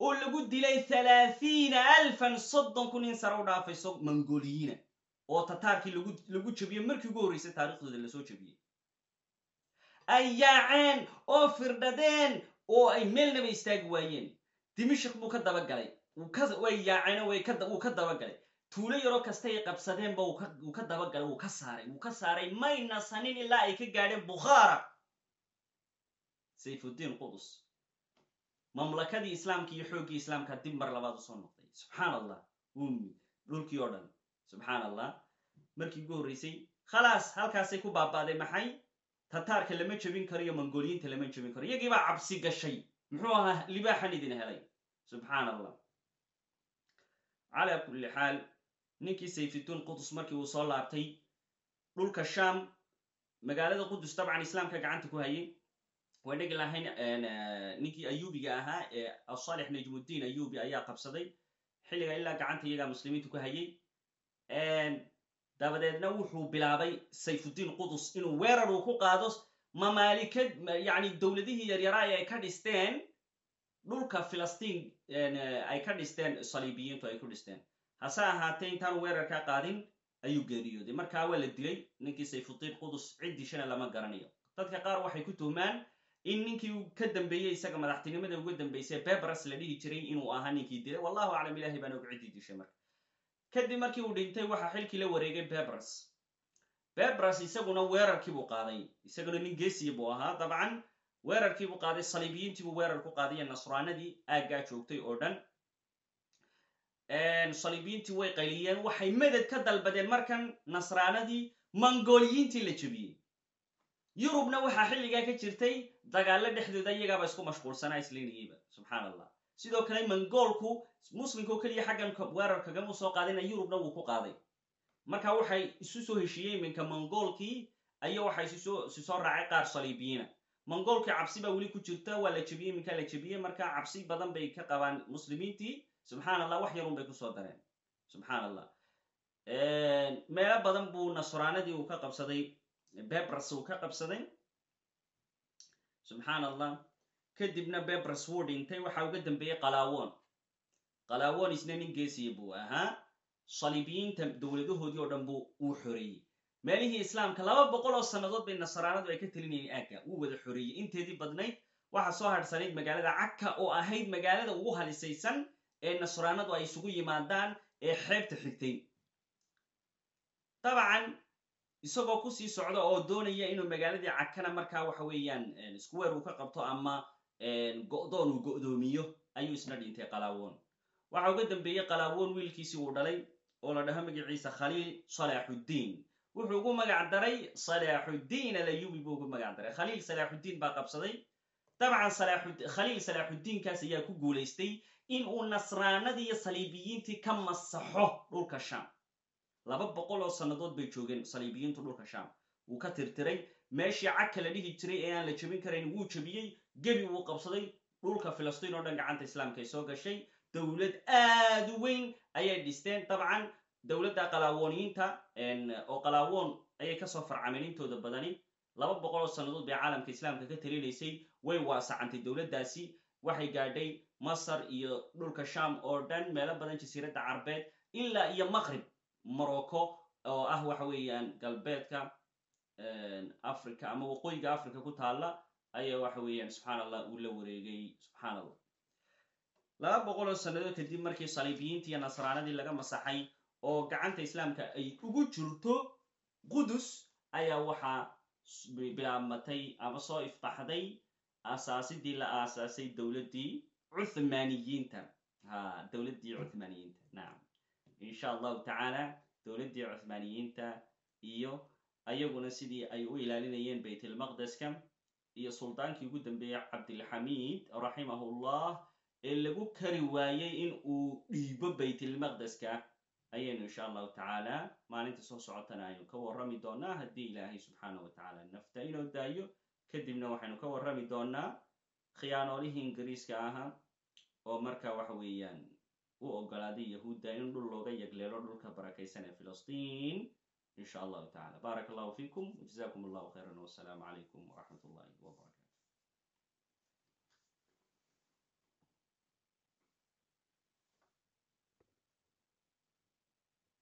oo lagu dilay halaathiina alfan soddon kun in sare u dhaafayso mongoliyiina oo tataarkii lagu jebiyey markii ugu horraysay taarikhdooda la soo jebiyey ay yaaceen oo firdhadeen oo ay meelnaba istaagi waayeen dimishik buu ka dabagalay way yaaceen wuu ka dabagalay tuulo yaroo kastay qabsadeenba wuu ka dabagalay wuu ka saaray wuu ka saaray may nasanin ilaa ay ka gaadheen bukhaara sayfuddiin qudus mamlakadii islaamka iyo xooggii islaamka dib mar labaad u soo noqday. Subxaan allah umi dhulkii oo dhan. Subxaan allah markii ugu horraysay khalaas halkaasay ku baabaaday maxay? Tataarka lama jebin karo iyo mongoliyiinta lama jebin karo. Iyagii baa cabsi gashay. Muxuu ahaa libaaxan idin helay. Subxaan allah calaa kulli xaal ninkii sayfituun qudus markii uu soo laabtay dhulka sham magaalada qudus dabcan islaamka gacanta ku hayay waa dhegi lahayn ninkii ayubiga ahaa ee asalix najmuddiin ayubi ayaa qabsaday. Xilliga ilaa gacanta iyagaa muslimiintu ku hayay. Dabadeedna wuxuu bilaabay sayfuddiin qudus inuu weerar uu ku qaado mamaalikad yani dowladihii yaryaraa ee ay ka dhisteen. Dhulka filistiin ay ka dhisteen saliibiyiintu ay ku dhisteen. Hase ahaatee intaanu weerarkaa qaadin ayuu geeriyooday. Markaa waa la dilay. Ninkii sayfuddiin qudus ciddishana lama garanayo. Dadka qaar waxay ku tuhmaan in ninkii ka dambeeyey isaga madaxtinimada uga dambeysay bebras la dhihi jiray inuu ahaa ninkii dilay. Wallahu aclam ilahay baan og ciddii dishay marka. Kadib markii uu dhintay waxaa xilkii la wareegay bebras bebras isaguna weerarkii buu qaaday. Isaguna nin geesiya buu ahaa. Dabcan weerarkii buu qaaday saliibiyiintii buu weerar ku qaaday iyo nasraanadii aaggaa joogtay oo dhan. Saliibiyiintii way qayliyeen. Waxay meded ka dalbadeen markan nasraanadii mongoliyiintii la jebiyey yurubna waxaa xilligaa ka jirtay dagaallo dhexdooda iyagaaba isku mashquulsanaa isleynayeyba subxaan sidoo kale mongoolku muslimkao keliya xaggan weerar kagama soo qaadina yurubna wuu ku qaaday. Marka waxay isu soo heshiiyey iminka mongoolkii aya waxaa isu soo raacay qaar saliibiyiina. Mongoolkii cabsi baa weli ku jirta waa la jebiyey iminkaa la jebiyey. Marka cabsi badan bay ka qabaan muslimiintii subxaan wax yarun bay ku soo dareen. Subxaan allah meelo badan buu nasraanadii uu ka qabsaday bebras uu ka qabsaday subxaan allah kadibna bebras wuu dhintay waxaa uga dambeeyey qalaawoon qalaawoon isna nin geesiya buu ahaa saliibiyiinta dowladahoodii oo dhan buu uu xoreeyey meelihii islaamka laba boqol oo sannadood bay nasraanadu ay ka telinayeen aagga wuu wada xoreeyey inteedii badnayd waxaa soo hadhsanayd magaalada cagka oo ahayd magaalada ugu halisaysan ee nasraanadu ay isugu yimaadaan ee xeebta xigtay dabcan isagoo ku sii socda oo doonaya inuu magaaladii cagkana markaa waxa weeyaan isku weer uu ka qabto ama go'doon uu go'doomiyo ayuu isna dhintay qalaawoon waxa uga dambeeyey qalaawoon wiilkiisii uu dhalay oo la dhaho magaciisa khaliil salaaxuddiin wuxuu ugu magac daray salaaxuddiin alayubi buu ugu magac daray. Khaliil salaaxuddiin baa qabsaday. Dabcan khaliil salaaxuddiinkaas ayaa ku guulaystay in uu nasraanadii saliibiyiintii ka masaxo dhulka sham laba boqol oo sannadood bay joogeen saliibiyiintu dhulka sham wuu ka tirtiray meeshii cagka la dhihi jiray ee aan la jebin karayn wuu jebiyey gebi wuu qabsaday dhulka filistiin oo dhan gacanta islaamka ay soo gashay. Dowlad aad u weyn ayay dhisteen. Dabcan dowladda qalaawooniyiinta oo qalaawoon ayay ka soo farcameen intooda badani laba boqol oo sannadood bay caalamka islaamka ka talinaysay way waasacantay dowladdaasi waxay gaadhay masar iyo dhulka sham oo dhan meelo badan jasiiradda carbeed ilaa iyo maqrib morocco oo ah waxa weeyaan galbeedka africa ama waqooyiga africa ku taalla ayaa waxa weeyaan subxaan allah uu la wareegay subxaan allah laba boqol oo sannadood kadib markii saliibiyiintii iyo nasraanadii laga masaxay oo gacanta islaamka ay ugu jirto qudus ayaa waxaa bilaabmatay ama soo iftaxday asaasidii la aasaasay dowladdii cuthmaaniyiinta. Ha dowladdii cuthmaaniyiinta nacam insha allahu tacaala dowladdii cuthmaaniyiinta iyo ayaguna sidii ay u ilaalinayeen baytlmaqdeska iyo suldaankii ugu dambeeyey cabdilxamiid raximahullah ee lagu kari waayey in uu dhiibo baytlmaqdeska ayaynu insha allahu tacaala maalinta soo socotana aynu ka warrami doonaa haddii ilaahay subxaana wa tacaala nafta inoo daayo kadibna waxaynu ka warrami doonaa khiyaanoolihii ingiriiska ahaa oo marka waxa weeyaan u ogolaaday yahuudda in dhul looga yagleelo dhulka barakaysan ee filistiin. In sha allahu tacala baarak allahu fiikum. Wjazakum allahu khayran wasalaamu calaykum wraxmat